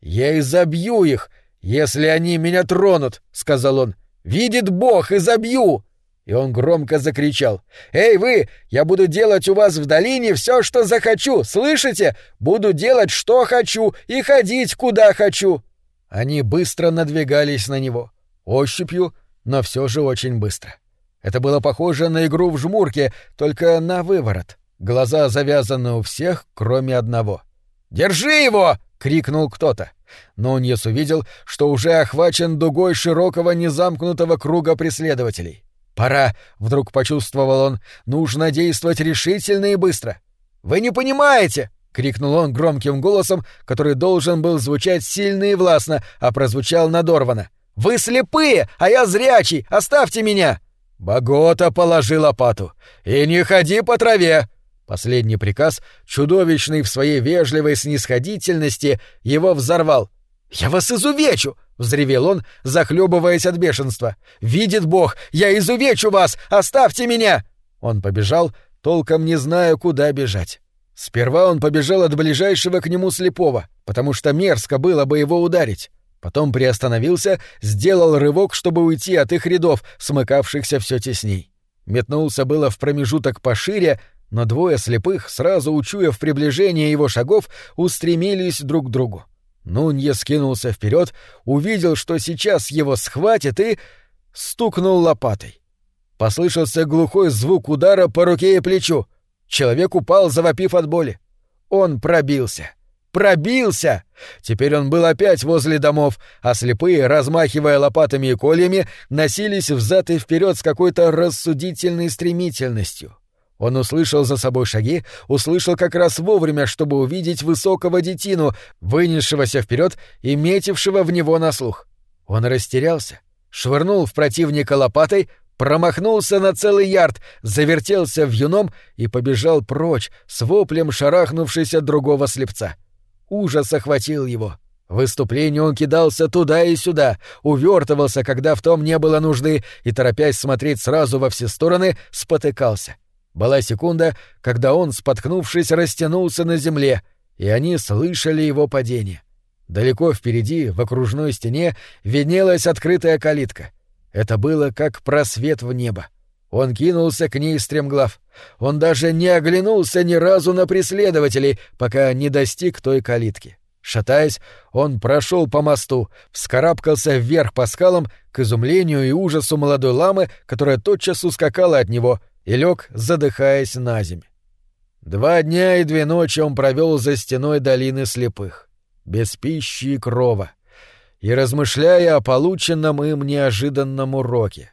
«Я изобью их, если они меня тронут!» — сказал он. «Видит Бог, изобью!» И он громко закричал. «Эй, вы! Я буду делать у вас в долине все, что захочу! Слышите? Буду делать, что хочу, и ходить, куда хочу!» Они быстро надвигались на него. Ощупью, но все же очень быстро. Это было похоже на игру в жмурке, только на выворот. Глаза завязаны у всех, кроме одного. «Держи его!» — крикнул кто-то. Нуньес увидел, что уже охвачен дугой широкого незамкнутого круга преследователей. «Пора!» — вдруг почувствовал он. «Нужно действовать решительно и быстро!» «Вы не понимаете!» — крикнул он громким голосом, который должен был звучать сильно и властно, а прозвучал надорвано. «Вы слепые, а я зрячий! Оставьте меня!» Богота положи лопату. «И не ходи по траве!» Последний приказ, чудовищный в своей вежливой снисходительности, его взорвал. «Я вас изувечу!» — взревел он, захлебываясь от бешенства. «Видит Бог! Я изувечу вас! Оставьте меня!» Он побежал, толком не зная, куда бежать. Сперва он побежал от ближайшего к нему слепого, потому что мерзко было бы его ударить. Потом приостановился, сделал рывок, чтобы уйти от их рядов, смыкавшихся все тесней. Метнулся было в промежуток пошире, но двое слепых, сразу учуяв приближение его шагов, устремились друг к другу. Нунье скинулся вперед, увидел, что сейчас его схватит и... стукнул лопатой. Послышался глухой звук удара по руке и плечу. Человек упал, завопив от боли. Он пробился. Пробился! Теперь он был опять возле домов, а слепые, размахивая лопатами и кольями, носились взад и вперед с какой-то рассудительной стремительностью. Он услышал за собой шаги, услышал как раз вовремя, чтобы увидеть высокого детину, вынесшегося вперед и метившего в него на слух. Он растерялся, швырнул в противника лопатой, промахнулся на целый ярд, завертелся в юном и побежал прочь с воплем шарахнувшись от другого слепца. Ужас охватил его. В выступлении он кидался туда и сюда, увертывался, когда в том не было нужды, и, торопясь смотреть сразу во все стороны, спотыкался — была секунда, когда он, споткнувшись, растянулся на земле, и они слышали его падение. Далеко впереди, в окружной стене, виднелась открытая калитка. Это было как просвет в небо. Он кинулся к ней стремглав. Он даже не оглянулся ни разу на преследователей, пока не достиг той калитки. Шатаясь, он прошел по мосту, вскарабкался вверх по скалам к изумлению и ужасу молодой ламы, которая тотчас ускакала от него и лег, задыхаясь на земь. Два дня и две ночи он провел за стеной долины слепых, без пищи и крова, и размышляя о полученном им неожиданном уроке.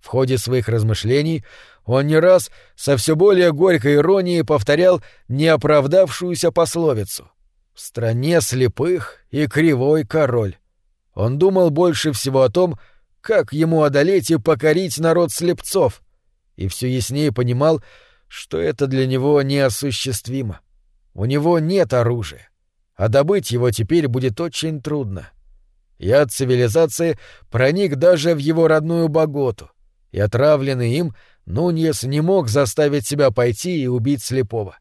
В ходе своих размышлений он не раз со все более горькой иронией повторял неоправдавшуюся пословицу «В стране слепых и кривой король». Он думал больше всего о том, как ему одолеть и покорить народ слепцов — и все яснее понимал, что это для него неосуществимо. У него нет оружия, а добыть его теперь будет очень трудно. Яд цивилизации проник даже в его родную Боготу, и отравленный им Нуньес не мог заставить себя пойти и убить слепого.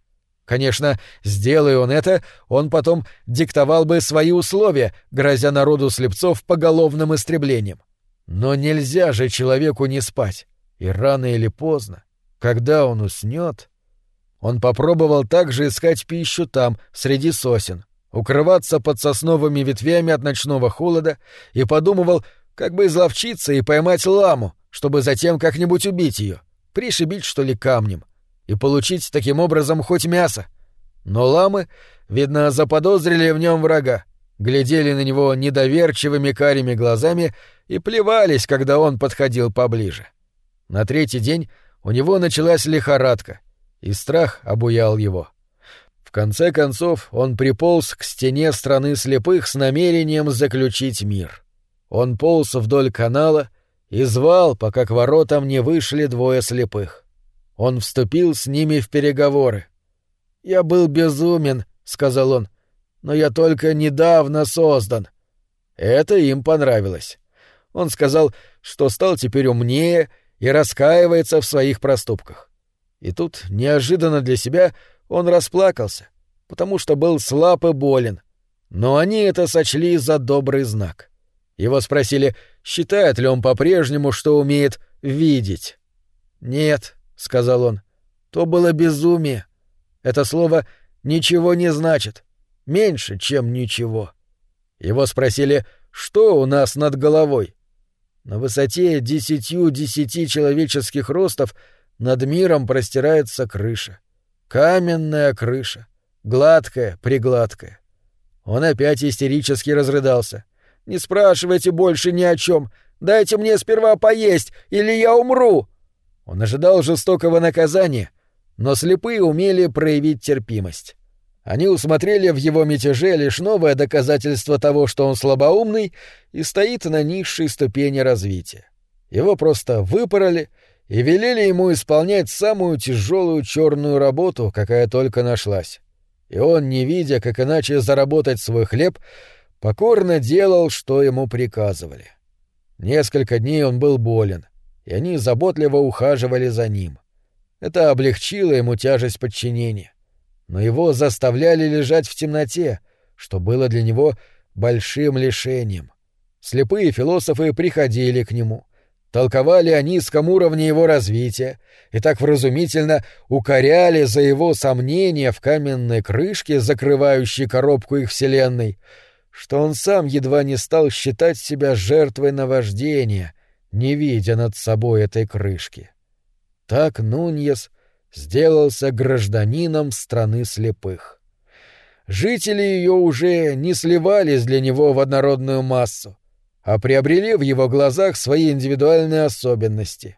Конечно, сделая он это, он потом диктовал бы свои условия, грозя народу слепцов поголовным истреблением. Но нельзя же человеку не спать. И рано или поздно, когда он уснет... Он попробовал также искать пищу там, среди сосен, укрываться под сосновыми ветвями от ночного холода и подумывал, как бы изловчиться и поймать ламу, чтобы затем как-нибудь убить ее, пришибить, что ли, камнем, и получить таким образом хоть мясо. Но ламы, видно, заподозрили в нем врага, глядели на него недоверчивыми карими глазами и плевались, когда он подходил поближе. На третий день у него началась лихорадка, и страх обуял его. В конце концов он приполз к стене страны слепых с намерением заключить мир. Он полз вдоль канала и звал, пока к воротам не вышли двое слепых. Он вступил с ними в переговоры. «Я был безумен», — сказал он, — «но я только недавно создан». Это им понравилось. Он сказал, что стал теперь умнее и раскаивается в своих проступках. И тут, неожиданно для себя, он расплакался, потому что был слаб и болен. Но они это сочли за добрый знак. Его спросили, считает ли он по-прежнему, что умеет видеть. «Нет», — сказал он, — «то было безумие. Это слово ничего не значит. Меньше, чем ничего». Его спросили, что у нас над головой. На высоте десятью десяти человеческих ростов над миром простирается крыша. Каменная крыша. Гладкая, пригладкая. Он опять истерически разрыдался. «Не спрашивайте больше ни о чем. Дайте мне сперва поесть, или я умру!» Он ожидал жестокого наказания, но слепые умели проявить терпимость. Они усмотрели в его мятеже лишь новое доказательство того, что он слабоумный и стоит на низшей ступени развития. Его просто выпороли и велели ему исполнять самую тяжелую черную работу, какая только нашлась. И он, не видя, как иначе заработать свой хлеб, покорно делал, что ему приказывали. Несколько дней он был болен, и они заботливо ухаживали за ним. Это облегчило ему тяжесть подчинения но его заставляли лежать в темноте, что было для него большим лишением. Слепые философы приходили к нему, толковали о низком уровне его развития и так вразумительно укоряли за его сомнения в каменной крышке, закрывающей коробку их вселенной, что он сам едва не стал считать себя жертвой наваждения, не видя над собой этой крышки. Так Нуньес сделался гражданином страны слепых. Жители ее уже не сливались для него в однородную массу, а приобрели в его глазах свои индивидуальные особенности.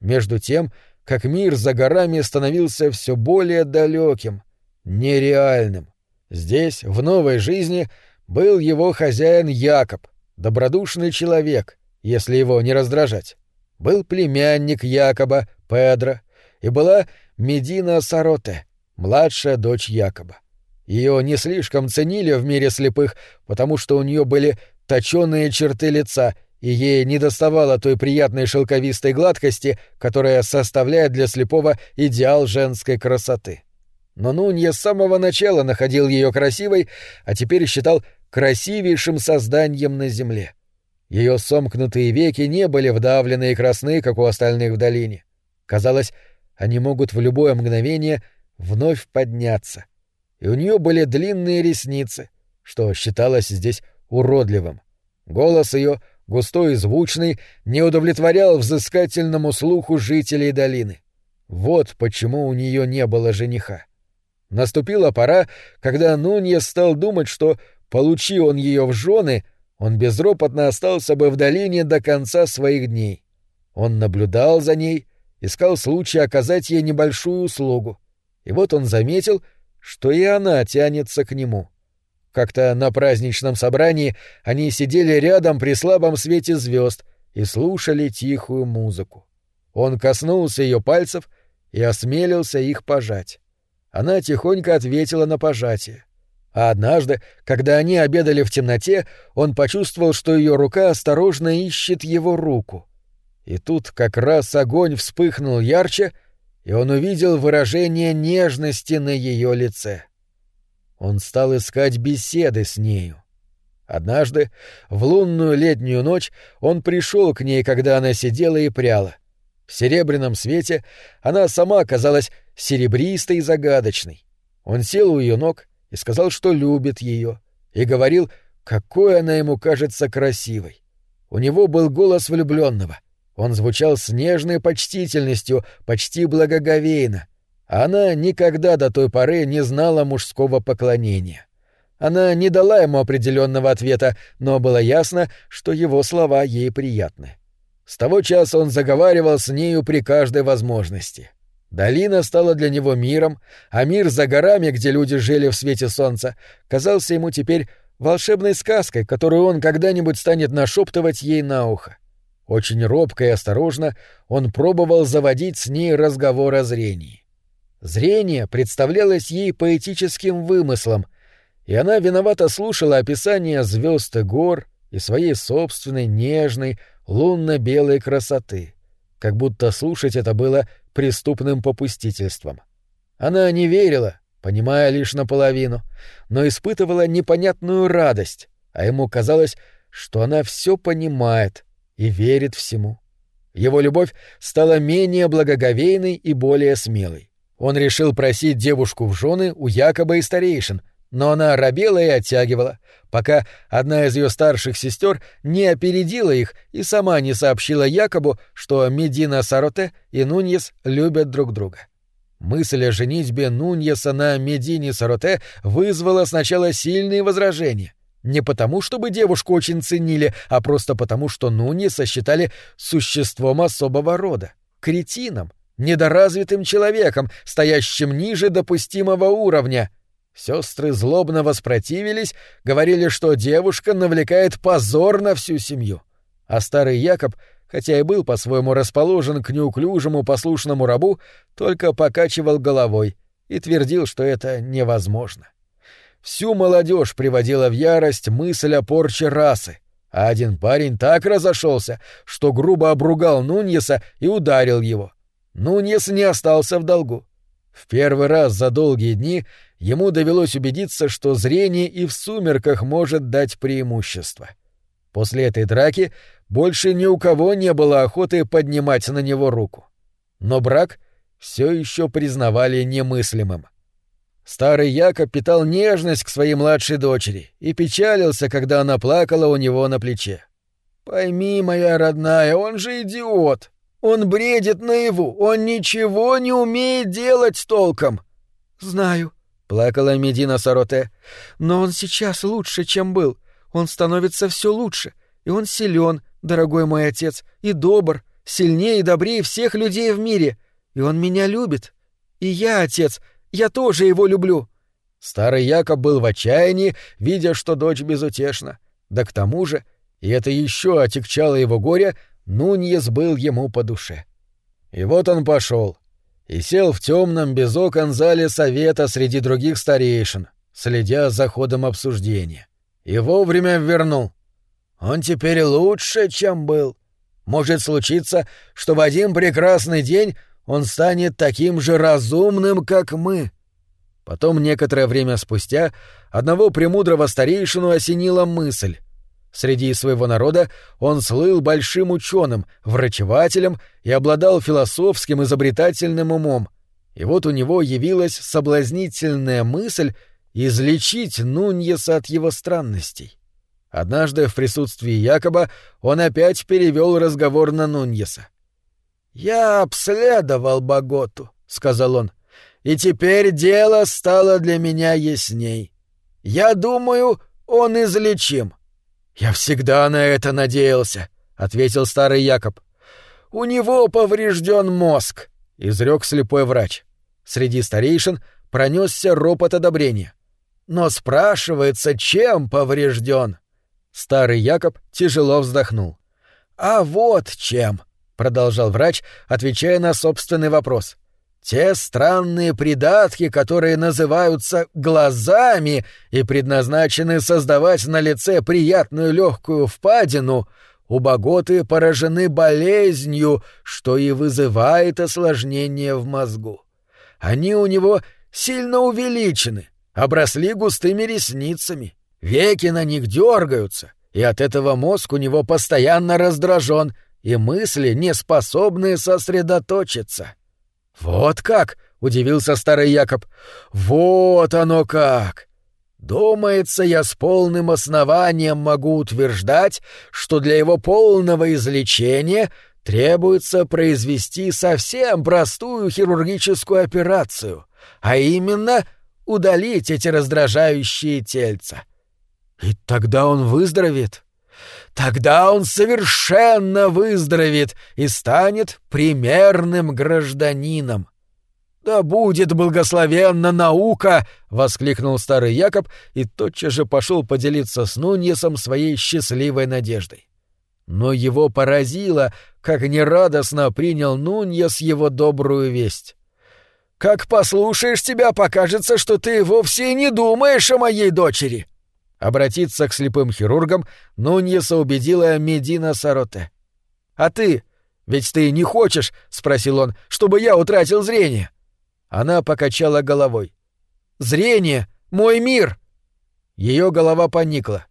Между тем, как мир за горами становился все более далеким, нереальным. Здесь, в новой жизни, был его хозяин Якоб, добродушный человек, если его не раздражать. Был племянник Якоба, Педро, и была Медина Сароте, младшая дочь Якоба. Ее не слишком ценили в мире слепых, потому что у нее были точёные черты лица, и ей не доставало той приятной шелковистой гладкости, которая составляет для слепого идеал женской красоты. Но Нунья с самого начала находил ее красивой, а теперь считал красивейшим созданием на земле. Ее сомкнутые веки не были вдавлены и красны, как у остальных в долине. Казалось, они могут в любое мгновение вновь подняться. И у нее были длинные ресницы, что считалось здесь уродливым. Голос ее, густой и звучный, не удовлетворял взыскательному слуху жителей долины. Вот почему у нее не было жениха. Наступила пора, когда Нунья стал думать, что, получи он ее в жены, он безропотно остался бы в долине до конца своих дней. Он наблюдал за ней, искал случай оказать ей небольшую услугу. И вот он заметил, что и она тянется к нему. Как-то на праздничном собрании они сидели рядом при слабом свете звезд и слушали тихую музыку. Он коснулся ее пальцев и осмелился их пожать. Она тихонько ответила на пожатие. А однажды, когда они обедали в темноте, он почувствовал, что ее рука осторожно ищет его руку — и тут как раз огонь вспыхнул ярче, и он увидел выражение нежности на ее лице. Он стал искать беседы с нею. Однажды, в лунную летнюю ночь, он пришел к ней, когда она сидела и пряла. В серебряном свете она сама казалась серебристой и загадочной. Он сел у ее ног и сказал, что любит ее, и говорил, какой она ему кажется красивой. У него был голос влюбленного. Он звучал с нежной почтительностью, почти благоговейно. Она никогда до той поры не знала мужского поклонения. Она не дала ему определенного ответа, но было ясно, что его слова ей приятны. С того часа он заговаривал с нею при каждой возможности. Долина стала для него миром, а мир за горами, где люди жили в свете солнца, казался ему теперь волшебной сказкой, которую он когда-нибудь станет нашептывать ей на ухо. Очень робко и осторожно он пробовал заводить с ней разговор о зрении. Зрение представлялось ей поэтическим вымыслом — и она виновато слушала описание звезд и гор и своей собственной нежной лунно-белой красоты, как будто слушать это было преступным попустительством. Она не верила, понимая лишь наполовину, но испытывала непонятную радость, а ему казалось, что она все понимает и верит всему. Его любовь стала менее благоговейной и более смелой. Он решил просить девушку в жены у якобы и старейшин, но она робела и оттягивала, пока одна из ее старших сестер не опередила их и сама не сообщила Якобу, что Медина Сароте и Нуньес любят друг друга. Мысль о женитьбе Нуньеса на Медине Сароте вызвала сначала сильные возражения. Не потому, чтобы девушку очень ценили, а просто потому, что Нуньеса считали существом особого рода, кретином, недоразвитым человеком, стоящим ниже допустимого уровня — Сестры злобно воспротивились, говорили, что девушка навлекает позор на всю семью. А старый Якоб, хотя и был по-своему расположен к неуклюжему послушному рабу, только покачивал головой и твердил, что это невозможно. Всю молодежь приводила в ярость мысль о порче расы, а один парень так разошелся, что грубо обругал Нуньеса и ударил его. Нуньес не остался в долгу. В первый раз за долгие дни ему довелось убедиться, что зрение и в сумерках может дать преимущество. После этой драки больше ни у кого не было охоты поднимать на него руку. Но брак все еще признавали немыслимым. Старый Якоб питал нежность к своей младшей дочери и печалился, когда она плакала у него на плече. «Пойми, моя родная, он же идиот. Он бредит наяву, он ничего не умеет делать толком». «Знаю», плакала Медина Сароте. Но он сейчас лучше, чем был. Он становится все лучше. И он силен, дорогой мой отец, и добр, сильнее и добрее всех людей в мире. И он меня любит. И я, отец, я тоже его люблю. Старый Якоб был в отчаянии, видя, что дочь безутешна. Да к тому же, и это еще отягчало его горе, Нуньес был ему по душе. И вот он пошел, и сел в темном без окон зале совета среди других старейшин, следя за ходом обсуждения. И вовремя вернул. Он теперь лучше, чем был. Может случиться, что в один прекрасный день он станет таким же разумным, как мы. Потом, некоторое время спустя, одного премудрого старейшину осенила мысль. Среди своего народа он слыл большим ученым, врачевателем и обладал философским изобретательным умом. И вот у него явилась соблазнительная мысль излечить Нуньеса от его странностей. Однажды в присутствии Якоба он опять перевел разговор на Нуньеса. «Я обследовал Боготу», — сказал он, — «и теперь дело стало для меня ясней. Я думаю, он излечим». «Я всегда на это надеялся», — ответил старый Якоб. «У него поврежден мозг», — изрек слепой врач. Среди старейшин пронесся ропот одобрения. «Но спрашивается, чем поврежден?» Старый Якоб тяжело вздохнул. «А вот чем», — продолжал врач, отвечая на собственный вопрос. Те странные придатки, которые называются глазами и предназначены создавать на лице приятную легкую впадину, у Баготы поражены болезнью, что и вызывает осложнение в мозгу. Они у него сильно увеличены, обросли густыми ресницами, веки на них дергаются, и от этого мозг у него постоянно раздражен, и мысли не способны сосредоточиться. «Вот как!» — удивился старый Якоб. «Вот оно как! Думается, я с полным основанием могу утверждать, что для его полного излечения требуется произвести совсем простую хирургическую операцию, а именно удалить эти раздражающие тельца. И тогда он выздоровеет. Тогда он совершенно выздоровеет и станет примерным гражданином. «Да будет благословенна наука!» — воскликнул старый Якоб и тотчас же пошел поделиться с Нуньесом своей счастливой надеждой. Но его поразило, как нерадостно принял Нуньес его добрую весть. «Как послушаешь тебя, покажется, что ты вовсе не думаешь о моей дочери!» Обратиться к слепым хирургам Нуньеса убедила Медина Сароте. «А ты? Ведь ты не хочешь, — спросил он, — чтобы я утратил зрение?» Она покачала головой. «Зрение! Мой мир!» Ее голова поникла.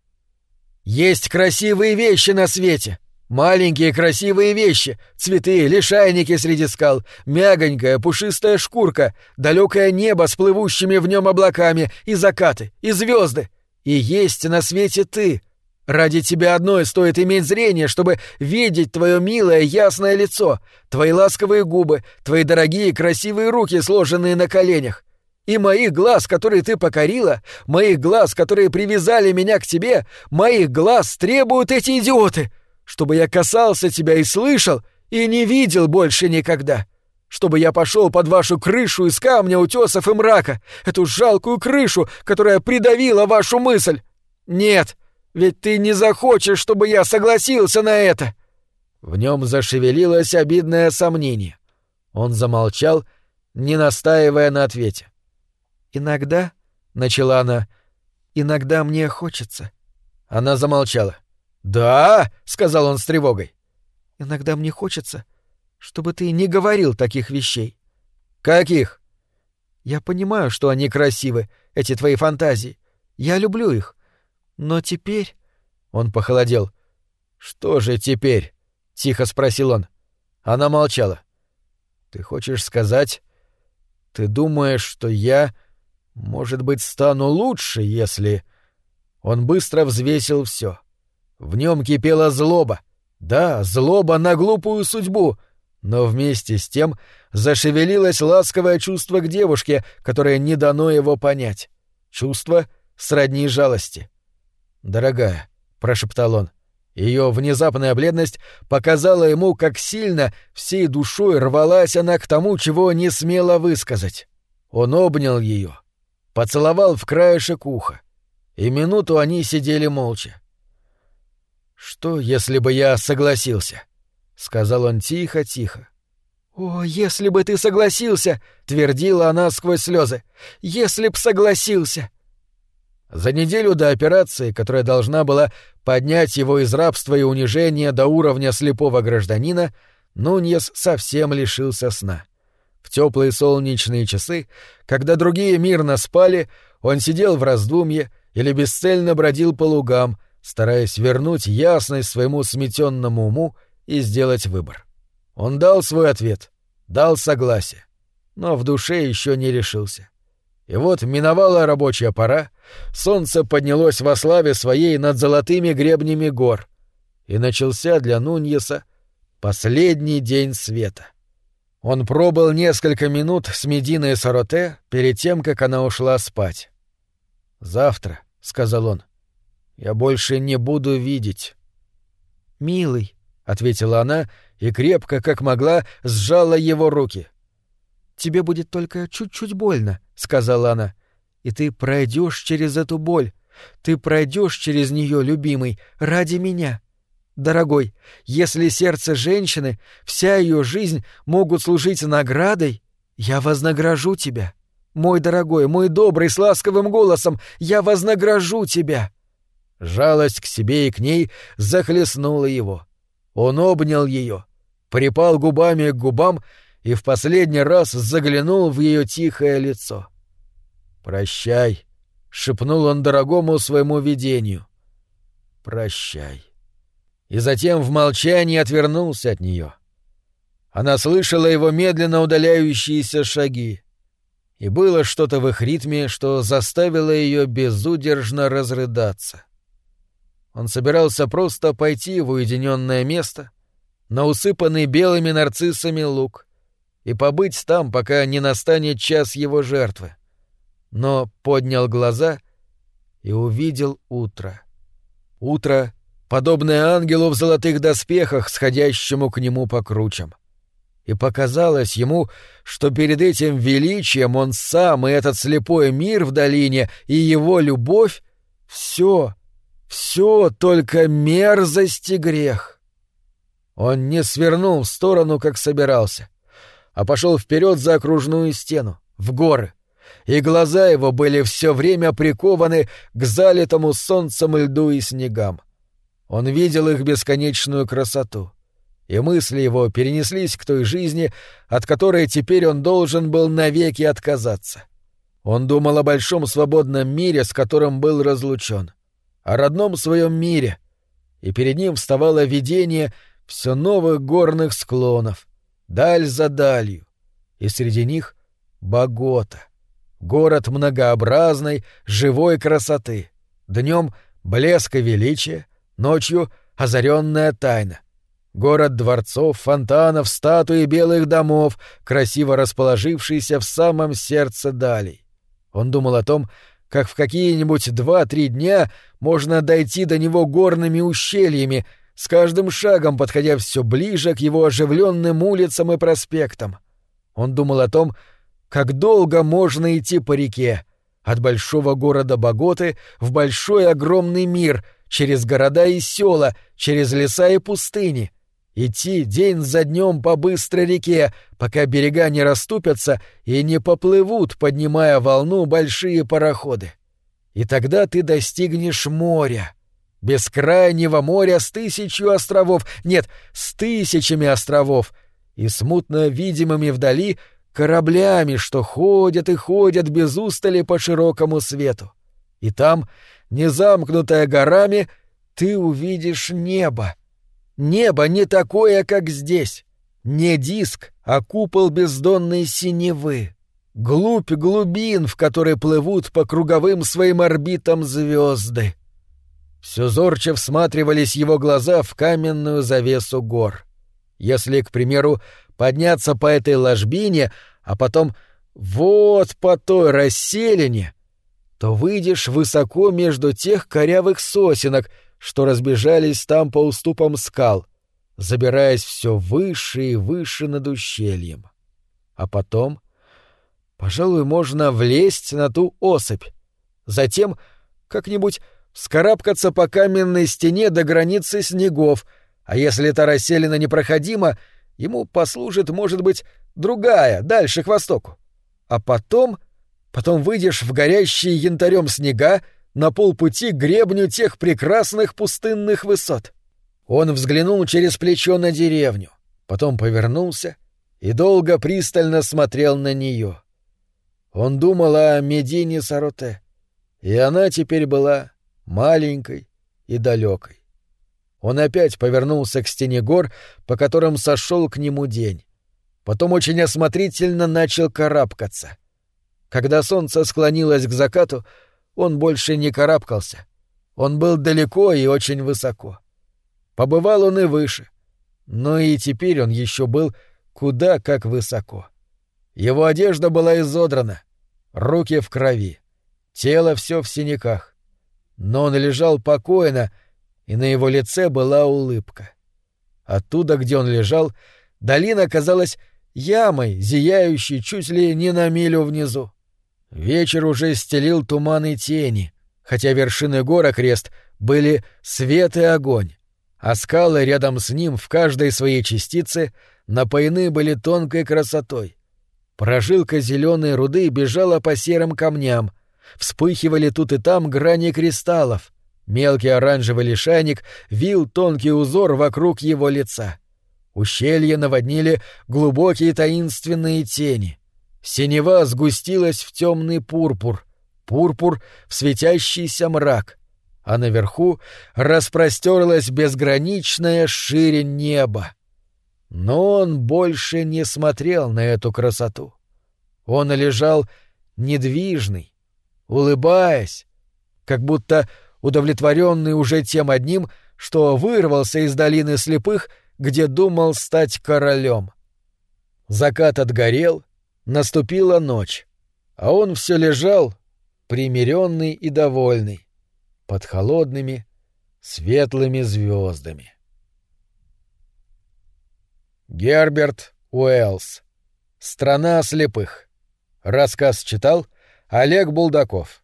«Есть красивые вещи на свете!» Маленькие красивые вещи, цветы, лишайники среди скал, мягонькая пушистая шкурка, далекое небо с плывущими в нем облаками, и закаты, и звезды. И есть на свете ты. Ради тебя одной стоит иметь зрение, чтобы видеть твое милое ясное лицо, твои ласковые губы, твои дорогие красивые руки, сложенные на коленях. И моих глаз, которые ты покорила, моих глаз, которые привязали меня к тебе, моих глаз требуют эти идиоты, чтобы я касался тебя и слышал, и не видел больше никогда чтобы я пошел под вашу крышу из камня, утесов и мрака, эту жалкую крышу, которая придавила вашу мысль. Нет, ведь ты не захочешь, чтобы я согласился на это. В нем зашевелилось обидное сомнение. Он замолчал, не настаивая на ответе. Иногда, начала она, иногда мне хочется. Она замолчала. Да, сказал он с тревогой. Иногда мне хочется, чтобы ты не говорил таких вещей. Каких? Я понимаю, что они красивы, эти твои фантазии. Я люблю их. Но теперь... Он похолодел. Что же теперь? Тихо спросил он. Она молчала. Ты хочешь сказать... Ты думаешь, что я, может быть, стану лучше, если... Он быстро взвесил все. В нем кипела злоба. Да, злоба на глупую судьбу — но вместе с тем зашевелилось ласковое чувство к девушке, которое не дано его понять. Чувство сродни жалости. «Дорогая», — прошептал он, — ее внезапная бледность показала ему, как сильно всей душой рвалась она к тому, чего не смела высказать. Он обнял ее, поцеловал в краешек уха, и минуту они сидели молча. «Что, если бы я согласился?» — сказал он тихо-тихо. «О, если бы ты согласился!» — твердила она сквозь слезы. «Если б согласился!» За неделю до операции, которая должна была поднять его из рабства и унижения до уровня слепого гражданина, Нуньес совсем лишился сна. В теплые солнечные часы, когда другие мирно спали, он сидел в раздумье или бесцельно бродил по лугам, стараясь вернуть ясность своему сметенному уму и сделать выбор. Он дал свой ответ, дал согласие, но в душе еще не решился. И вот миновала рабочая пора, солнце поднялось во славе своей над золотыми гребнями гор, и начался для Нуньеса последний день света. Он пробыл несколько минут с Мединой Сароте перед тем, как она ушла спать. «Завтра», — сказал он, — «я больше не буду видеть». «Милый», ответила она и крепко, как могла, сжала его руки. Тебе будет только чуть-чуть больно, сказала она. И ты пройдешь через эту боль. Ты пройдешь через нее, любимый, ради меня. Дорогой, если сердце женщины, вся ее жизнь могут служить наградой, я вознагражу тебя. Мой дорогой, мой добрый, с ласковым голосом, я вознагражу тебя. Жалость к себе и к ней захлестнула его. Он обнял ее, припал губами к губам и в последний раз заглянул в ее тихое лицо. «Прощай», — шепнул он дорогому своему видению. «Прощай». И затем в молчании отвернулся от нее. Она слышала его медленно удаляющиеся шаги. И было что-то в их ритме, что заставило ее безудержно разрыдаться. Он собирался просто пойти в уединенное место, на усыпанный белыми нарциссами луг, и побыть там, пока не настанет час его жертвы. Но поднял глаза и увидел утро. Утро, подобное ангелу в золотых доспехах, сходящему к нему по кручам. И показалось ему, что перед этим величием он сам и этот слепой мир в долине, и его любовь — все, все только мерзость и грех. Он не свернул в сторону, как собирался, а пошел вперед за окружную стену, в горы, и глаза его были все время прикованы к залитому солнцем льду и снегам. Он видел их бесконечную красоту, и мысли его перенеслись к той жизни, от которой теперь он должен был навеки отказаться. Он думал о большом свободном мире, с которым был разлучен о родном своем мире, и перед ним вставало видение все новых горных склонов, даль за далью, и среди них — Богота, город многообразной, живой красоты, днем — блеск и величие, ночью — озаренная тайна. Город дворцов, фонтанов, статуи белых домов, красиво расположившийся в самом сердце далей. Он думал о том, как в какие-нибудь два-три дня можно дойти до него горными ущельями, с каждым шагом подходя все ближе к его оживленным улицам и проспектам. Он думал о том, как долго можно идти по реке, от большого города Боготы в большой огромный мир, через города и села, через леса и пустыни — Идти день за днем по быстрой реке, пока берега не расступятся и не поплывут, поднимая волну большие пароходы. И тогда ты достигнешь моря. Бескрайнего моря с тысячью островов, нет, с тысячами островов, и смутно видимыми вдали кораблями, что ходят и ходят без устали по широкому свету. И там, не замкнутая горами, ты увидишь небо, Небо не такое, как здесь. Не диск, а купол бездонной синевы. Глубь глубин, в которой плывут по круговым своим орбитам звезды. Все зорче всматривались его глаза в каменную завесу гор. Если, к примеру, подняться по этой ложбине, а потом вот по той расселине, то выйдешь высоко между тех корявых сосенок, что разбежались там по уступам скал, забираясь все выше и выше над ущельем. А потом, пожалуй, можно влезть на ту особь, затем как-нибудь вскарабкаться по каменной стене до границы снегов, а если та расселена непроходима, ему послужит, может быть, другая, дальше к востоку. А потом... Потом выйдешь в горящие янтарем снега, на полпути к гребню тех прекрасных пустынных высот. Он взглянул через плечо на деревню, потом повернулся и долго пристально смотрел на нее. Он думал о Медине Сароте, и она теперь была маленькой и далекой. Он опять повернулся к стене гор, по которым сошел к нему день. Потом очень осмотрительно начал карабкаться. Когда солнце склонилось к закату, он больше не карабкался. Он был далеко и очень высоко. Побывал он и выше. Но и теперь он еще был куда как высоко. Его одежда была изодрана, руки в крови, тело все в синяках. Но он лежал покойно, и на его лице была улыбка. Оттуда, где он лежал, долина казалась ямой, зияющей чуть ли не на милю внизу. Вечер уже стелил туман и тени, хотя вершины гор окрест были свет и огонь, а скалы рядом с ним в каждой своей частице напоены были тонкой красотой. Прожилка зеленой руды бежала по серым камням, вспыхивали тут и там грани кристаллов, Мелкий оранжевый лишайник вил тонкий узор вокруг его лица. Ущелье наводнили глубокие таинственные тени. Синева сгустилась в темный пурпур, пурпур в светящийся мрак, а наверху распростерлась безграничная шире неба. Но он больше не смотрел на эту красоту. Он лежал недвижный, улыбаясь, как будто удовлетворенный уже тем одним, что вырвался из долины слепых, где думал стать королем. Закат отгорел, наступила ночь, а он все лежал, примиренный и довольный, под холодными, светлыми звездами. Герберт Уэллс. Страна слепых. Рассказ читал Олег Булдаков.